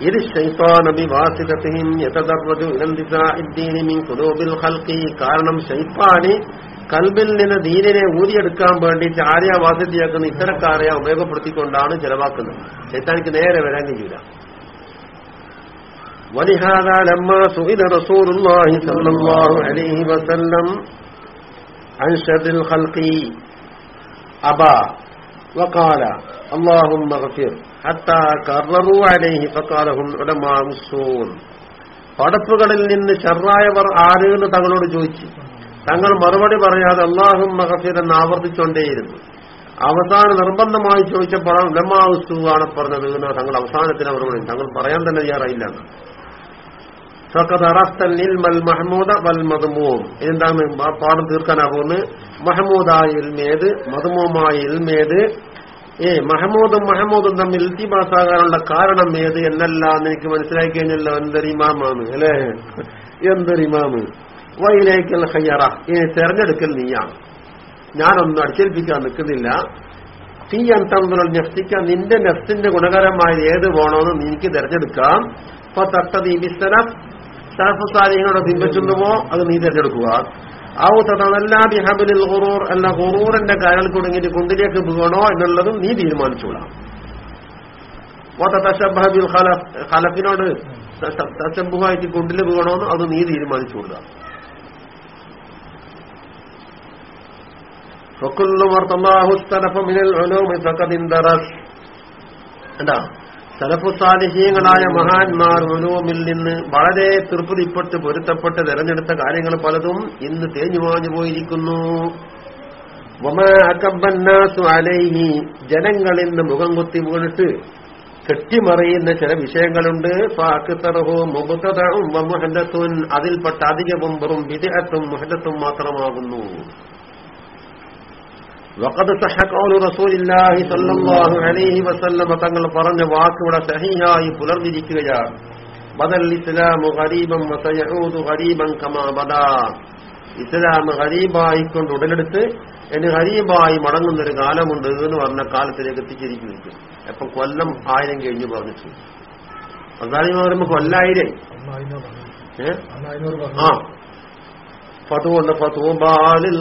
ഇത് ഷൈത്താൻ അഭിവാസിതത്തെയും യഥദർവജു ഇലന്തിസാഇദ്ദീനി ഇദ്ദീനിമീൻ ഖുലൂബിൽ ഖൽഖി. കാരണം ഷൈത്താന് കൽബിൽ നിന്ന് ദീനിനെ ഊരിയെടുക്കാൻ വേണ്ടിയിട്ട് ആരെയാ വാസിദ്ധിയാക്കുന്ന ഇത്തരക്കാരെ ഉപയോഗപ്പെടുത്തിക്കൊണ്ടാണ് ചെലവാക്കുന്നത് ഷൈത്താനിക്ക് നേരെ വരാൻ കഴിയില്ല ولهذا لما سئل رسول الله صلى الله عليه وسلم عن شر الخلق أبى وقال اللهم اغفر حتى كرروا عليه فقال هم علماء السور പടപ്പുകളിൽ നിന്ന് ഷർറായവർ ആര് എന്ന് തങ്ങളോട് ചോദിച്ചു തങ്ങൾ മറുപടി പറയാതെ അള്ളാഹും മഹഫിർ എന്ന് ആവർത്തിച്ചുകൊണ്ടേയിരുന്നു. അവസാന നിർബന്ധമായി ചോദിച്ചപ്പോൾ ലമാവുസ്തു ആണ് പറഞ്ഞത് എന്ന് തങ്ങൾ അവസാനത്തിന് മറുപടി തങ്ങൾ പറയാൻ തന്നെ തയ്യാറായില്ല. മഹ്മൂദ വൽ മധുമൂം എന്താണ് പാഠം തീർക്കാനാ പോകുന്നത് മഹമൂദായ ഇൽമേത് മധുമൂമായ ഇൽമേത്. ഏ മഹമൂദും മഹമൂദും തമ്മിൽ ഇൽത്തിബാസാകാനുള്ള കാരണം ഏത് എന്നല്ല എനിക്ക് മനസ്സിലാക്കി കഴിഞ്ഞല്ലോ. എന്തൊരു ഇമാമാണ് അല്ലേ? എന്തൊരു ഇമാമ് വൈലേക്കൽ ഹയ്യറ ഇനി തെരഞ്ഞെടുക്കൽ നീയാണ്. ഞാനൊന്നും അടിച്ചേൽപ്പിക്കാൻ നിൽക്കുന്നില്ല. തീ അന്തന്തുള്ള നെഫ്റ്റിക്ക നിന്റെ നെഫ്റ്റിന്റെ ഗുണകരമായ ഏത് പോണോന്ന് നിനക്ക് തെരഞ്ഞെടുക്കാം. ഇപ്പൊ തട്ടത് ഈ ബിസ്തല ശാസ്ത്രസാരികളോട് പിൻപറ്റുന്നുവോ അത് നീ തെരഞ്ഞെടുക്കുക. ഔ തതല്ല ബിഹബിലിൽ ഖുറൂർ അല്ല ഹുറൂറിന്റെ കരൽ കുടുങ്ങിയിട്ട് കുണ്ടിലേക്ക് പോകണോ എന്നുള്ളതും നീ തീരുമാനിച്ചോളാം. ഖലഫിനോട് തശബുഹായിട്ട് കുണ്ടിൽ പോകണമെന്ന് അത് നീ തീരുമാനിച്ചുകൊള്ളുക فكل ما ارتضاه السلف من العلوم فقد اندرس എന്താ സലഫു സാലിഹ്യങ്ങളായ മഹാന്മാർ ഉലൂമിൽ നിന്ന് വളരെ തൃപ്തിപ്പെട്ട് പൊരുത്തപ്പെട്ട് തെരഞ്ഞെടുത്ത കാര്യങ്ങൾ പലതും ഇന്ന് തേഞ്ഞുമാഞ്ഞു പോയിരിക്കുന്നു അലൈഹി ജനങ്ങൾ ഇന്ന് മുഖം കുത്തി വീണിട്ട് കെട്ടിമറിയുന്ന ചില വിഷയങ്ങളുണ്ട് അതിൽപ്പെട്ട അധികവും വെറും വിദേഹത്തും മുഹദത്തും മാത്രമാകുന്നു വഖദ് സഹ ഖൗലു റസൂലില്ലാഹി സ്വല്ലല്ലാഹു അലൈഹി വസല്ലം തങ്ങൾ പറഞ്ഞ വാക്ക് ഇവിടെ സഹിയായി പുലർന്നിരിക്കുകയാണ് ബദൽ ഇസ്ലാമു ഗരീബൻ വസയഊദു ഗരീബൻ കമാ ബദാ. ഇസ്ലാം ഗരീബായിക്കൊണ്ട് ഉടലെടുത്ത് എന്നെ ഗരീബായി മടങ്ങുന്ന ഒരു കാലമുണ്ട് എന്ന് പറഞ്ഞ കാലത്തിലേക്ക് എത്തിച്ചിരിക്കുന്നു എപ്പം കൊല്ലം ആയിരം കഴിഞ്ഞു പറഞ്ഞിട്ട്. അതായത് പറയുമ്പോ കൊല്ലായിരം ആ. തൂബാലിൽ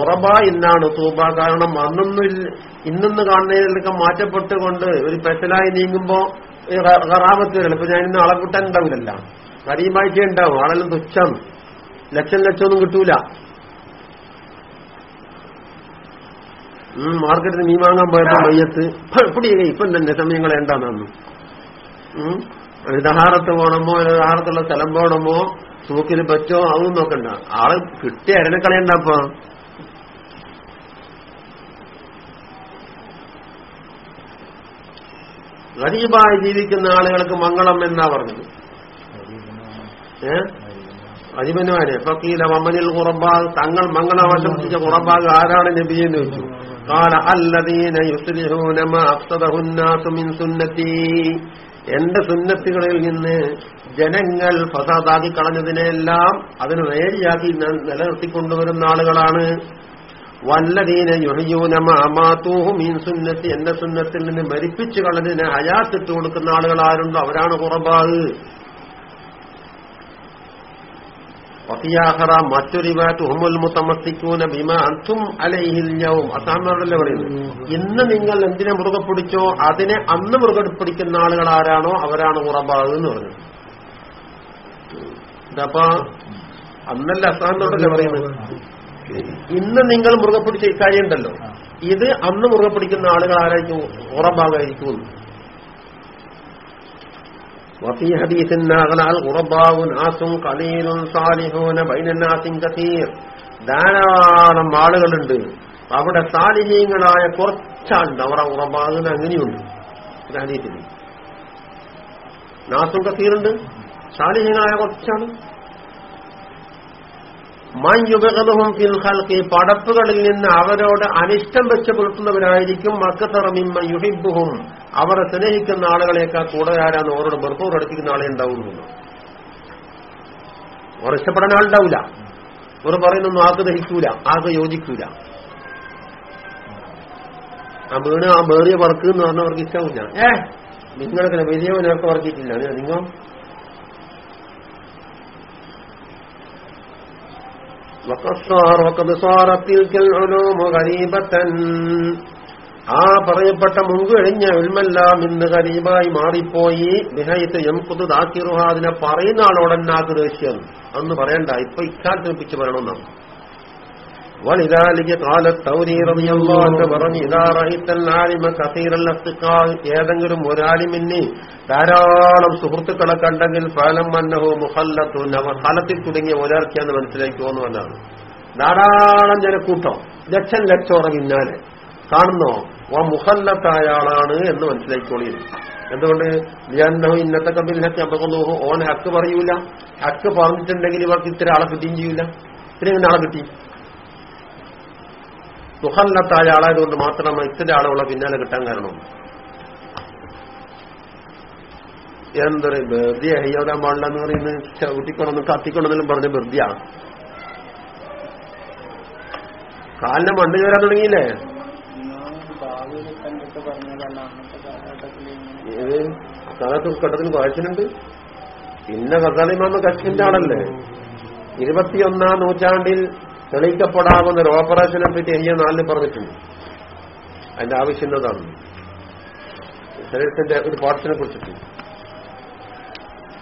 ഉറബ ഇന്നാണ് തൂബ. കാരണം അന്നൊന്നും ഇന്നൊന്ന് കാണുന്നതിലൊക്കെ മാറ്റപ്പെട്ടുകൊണ്ട് ഒരു പെറ്റലായി നീങ്ങുമ്പോ കറാമത്ത് വരില്ല. ഇപ്പൊ ഞാൻ ഇന്ന് അളക്കുട്ടാൻ ഉണ്ടാവില്ലല്ല ഉണ്ടാവും. ആളെല്ലാം തുച്ഛം. ലക്ഷം ലക്ഷമൊന്നും കിട്ടൂല. മാർക്കറ്റിൽ മീൻ വാങ്ങാൻ പോയപ്പോ മയ്യത്ത്. ഇപ്പിടിയേ ഇപ്പം തന്നെ സമയങ്ങൾ എന്താണെന്നു ദഹാറത്ത് പോകണമോ ദഹാറത്തുള്ള സ്ഥലം പോകണമോ തൂക്കിന് പറ്റോ ആവും നോക്കണ്ട. ആൾ കിട്ടിയ അരനെ കളയണ്ട അപ്പൊ ഗരീബായി ജീവിക്കുന്ന ആളുകൾക്ക് മംഗളം എന്നാ പറഞ്ഞത്? ഏഹ് അരിമനുമാരെ ഫക്കീല മമ്മനിൽ കുറബാഗ് തങ്ങൾ മംഗളം ആശംസിച്ച കുറബാഗ് ആരാണ് നബിയെന്ന് വെച്ചു കാല അല്ലദീന യുസ്ലിഹൂനമ അഫ്സദഹുന്നാസു മിൻ എന്റെ സുന്നത്തുകളിൽ നിന്ന് ജനങ്ങൾ ഫസാദാക്കി കളഞ്ഞതിനെല്ലാം അതിന് നേരിയാക്കി നിലനിർത്തിക്കൊണ്ടുവരുന്ന ആളുകളാണ്. വല്ലതീന യുഹയൂനമാത്തൂഹു മീൻ സുന്നത്തി എന്റെ സുന്നത്തിൽ നിന്ന് മരിപ്പിച്ചു കളഞ്ഞതിനെ ഹയാത്തിട്ട് കൊടുക്കുന്ന ആളുകൾ ആരുണ്ടോ? അവരാണ് വസിയാഹറ മറ്റൊരിവാറ്റ് ഹുമുൽ മുത്തമസിക്കൂന ബിമ അന്തും അലൈഹില്യവും അസാമല്ലേ പറയുന്നത്? ഇന്ന് നിങ്ങൾ എന്തിനെ മുറുകെ പിടിച്ചോ അതിനെ അന്ന് മുറുകെ പിടിക്കുന്ന ആളുകൾ ആരാണോ അവരാണ് ഉറബാഗ് എന്ന് പറഞ്ഞത് ഇതപ്പോ അന്നല്ല അസാമല്ലേ പറയുന്നത്? ഇന്ന് നിങ്ങൾ മുറുകെ പിടിച്ച ഇക്കാര്യം ഉണ്ടല്ലോ ഇത് അന്ന് മുറുകെ പിടിക്കുന്ന ആളുകൾ ആരായിരിക്കും? ഉറബാഗായിരിക്കും وفي حديث أغلى الغرباء ناس قليل صالحون بين الناس كثير ധാരാളം ആളുകളുണ്ട് അവിടെ സാലിഹീങ്ങളായ കുറച്ചാളുണ്ട് അവരുടെ ഉറബാകുന്ന അങ്ങനെയുണ്ട് ഹരീതിൽ നാസും കസീറുണ്ട് സാലിഹീങ്ങളായ കുറച്ചാണ് മയുഗതും ഫിൽ ഹൽക്കി പടപ്പുകളിൽ നിന്ന് അവരോട് അനിഷ്ടം വെച്ച് പുലർത്തുന്നവരായിരിക്കും. മക്കത്തറമിമ്മ യുഹിബുഹും അവരെ സ്നേഹിക്കുന്ന ആളുകളെക്കാൾ കൂടുതലാരാന്ന് അവരോട് ബർപ്പൂർ അടുപ്പിക്കുന്ന ആളെ ഉണ്ടാവുന്നു അവർ ഇഷ്ടപ്പെടാൻ ആളുണ്ടാവില്ല ഇവർ പറയുന്നൊന്നും ആക്ക് ദഹിക്കൂല ആക്ക് യോജിക്കൂല. ആ വീണ് ആ വേറിയ വർക്ക് എന്ന് പറഞ്ഞവർക്ക് ഇഷ്ടമില്ല ഏ? നിങ്ങൾക്ക് വലിയ നേരത്തെ വർക്കിയിട്ടില്ല നിങ്ങൾ ആ പറയപ്പെട്ട മുങ്ക് ഉൽമെല്ലാം ഇന്ന് ഖരീബായി മാറിപ്പോയി. ബിഹൈത്ത് എംകുത് ദാക്കിറുഹ അതിനെ പറയുന്ന ആളോടന്നാക്ക് ദേഷ്യം അന്ന് പറയണ്ട ഇപ്പൊ ഇക്കാലത്ത് ഒപ്പിച്ച് പറയണമെന്നാണ്. ولذلك قال الثوري رضي الله عنه പറഞ്ഞു ഇതാ റഅയ്ത العالم كثير الاصدقاء ഏതെങ്കിലും ഒരാലിമിന് ധാരാളം സുഹൃത്തുക്കളെ കണ്ടെങ്കിൽ ഫലം അന്നഹു മുഖല്ലത്തുൻ അവർ ഫലത്തിൽ തുടങ്ങിയ ഒരാൾക്കാന്ന് മനസ്സിലാക്കുമെന്ന് പറഞ്ഞാണ് ധാരാളം ജനക്കൂട്ടം ലക്ഷം ലക്ഷോറെ പിന്നാലെ കാണുന്നോ ഓ മുഖല്ലത്തായ ആളാണ് എന്ന് മനസ്സിലാക്കിക്കോളിയിരുന്നു എന്തുകൊണ്ട് ലിയന്നഹു ഇന്നത്തെ കമ്പിൽ ഹക്ക് അപ്പക്കുന്നു ഓൻ ഹക്ക് പറയൂല ഹക്ക് പറഞ്ഞിട്ടുണ്ടെങ്കിൽ ഇവർക്ക് ഇത്ര ആളെ കിട്ടുകയും ചെയ്യൂല ഇത്രയും ആളെ കിട്ടി മുഹല്ലത്തായ ആളായതുകൊണ്ട് മാത്രം ഇത്തിന്റെ ആളുകളെ പിന്നാലെ കിട്ടാൻ കാരണം. എന്തൊരു വെറുതെ അയ്യോടാൻ പാടില്ല എന്ന് പറയുന്നത് ചവിട്ടിക്കൊണ്ടെന്നും കത്തിക്കൊണ്ടെന്നും പറഞ്ഞ വെറുതെയാണ് കാലിനെ മണ്ണ് കയറാൻ തുടങ്ങിയില്ലേ? ഏത്? അക്കാലത്ത് ഘട്ടത്തിന് വായിച്ചിട്ടുണ്ട്. പിന്നെ കസാലിമാന്ന് കച്ചിന്റെ ആളല്ലേ? ഇരുപത്തിയൊന്നാം നൂറ്റാണ്ടിൽ തെളിയിക്കപ്പെടാവുന്ന ഒരു ഓപ്പറേഷനെ പറ്റി എന്നെ നാലിൽ പറഞ്ഞിട്ടുണ്ട് അതിന്റെ ആവശ്യം എന്നതാണ് ശരീരത്തിന്റെ ഒരു പാർട്സിനെ കുറിച്ചിട്ട്.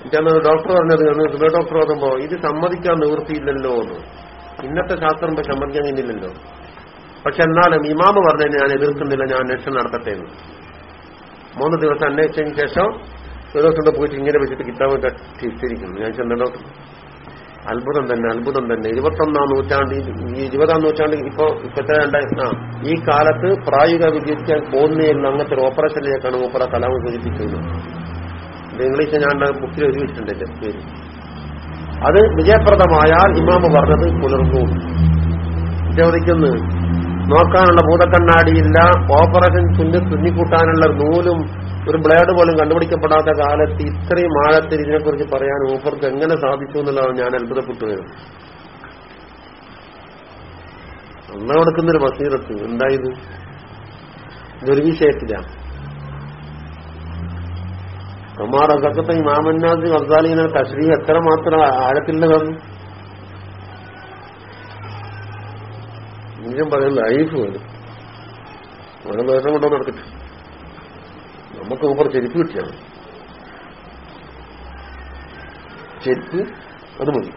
എനിക്കന്ന് ഡോക്ടർ പറഞ്ഞത് ഹൃദയ ഡോക്ടർ പറയുമ്പോ ഇത് സമ്മതിക്കാൻ നിവൃത്തിയില്ലല്ലോ എന്ന്. ഇന്നത്തെ ശാസ്ത്രം സമ്മതിക്കാൻ കഴിഞ്ഞില്ലല്ലോ. പക്ഷെ എന്നാലും ഇമാമ് പറഞ്ഞതിന് ഞാൻ എതിർക്കുന്നില്ല ഞാൻ അന്വേഷണം നടത്തട്ടെ എന്ന്. മൂന്ന് ദിവസം അന്വേഷിച്ചതിന് ശേഷം ഒരു ദിവസം പോയിട്ട് ഇങ്ങനെ വെച്ചിട്ട് കിതാബ് തിരിച്ചിരിക്കുന്നു ഞാൻ ചെന്ന ഡോക്ടർ അത്ഭുതം തന്നെ അത്ഭുതം തന്നെ. ഇരുപത്തൊന്നാം നൂറ്റാണ്ടിൽ ഈ ഇരുപതാം നൂറ്റാണ്ടിൽ ഇപ്പോ ഇപ്പത്തെ ആ ഈ കാലത്ത് പ്രായോഗിക വിജയിക്കാൻ പോകുന്നതെന്ന് അങ്ങനത്തെ ഒരു ഓപ്പറേഷനിലേക്കാണ് മൂപ്പറ കലാമ സൂചിപ്പിക്കുന്നത് ഇംഗ്ലീഷ് ഞാൻ ബുക്കിൽ ഒരുമിച്ചിട്ടുണ്ട് എന്റെ പേര്. അത് വിജയപ്രദമായാൽ ഇമാമ് പറഞ്ഞത് പുലർന്നു. ചോദിക്കുന്നു നോക്കാനുള്ള ഭൂതക്കണ്ണാടിയില്ല ഓപ്പറേഷൻ തുന്നി തുന്നിക്കൂട്ടാനുള്ള നൂലും ഒരു ബ്ലേഡ് പോലും കണ്ടുപിടിക്കപ്പെടാത്ത കാലത്ത് ഇത്രയും ആഴത്തിൽ ഇതിനെക്കുറിച്ച് പറയാൻ ഓഫർക്ക് എങ്ങനെ സാധിച്ചു എന്നുള്ളതാണ് ഞാൻ അത്ഭുതപ്പെട്ടു വരുന്നത് അന്ന കൊടുക്കുന്നൊരു ബസീറത്ത് എന്തായത്? ഇതൊരു വിഷയത്തില്ല അമാർ അസക്കത്തെ ഇമാമന്നാസ് ഗസാലിനെ തശ്രീ എത്ര മാത്രം ആഴത്തിലുള്ളതാണ്? ഇനിയും പറയുന്നത് ലൈഫ് വരും ഓരോ ദിവസം കൊണ്ടോ നടക്കട്ടെ നമുക്ക് ഊപ്പർ ചെരുപ്പ് കിട്ടിയാണ് ചെരുപ്പ് അത് മതി.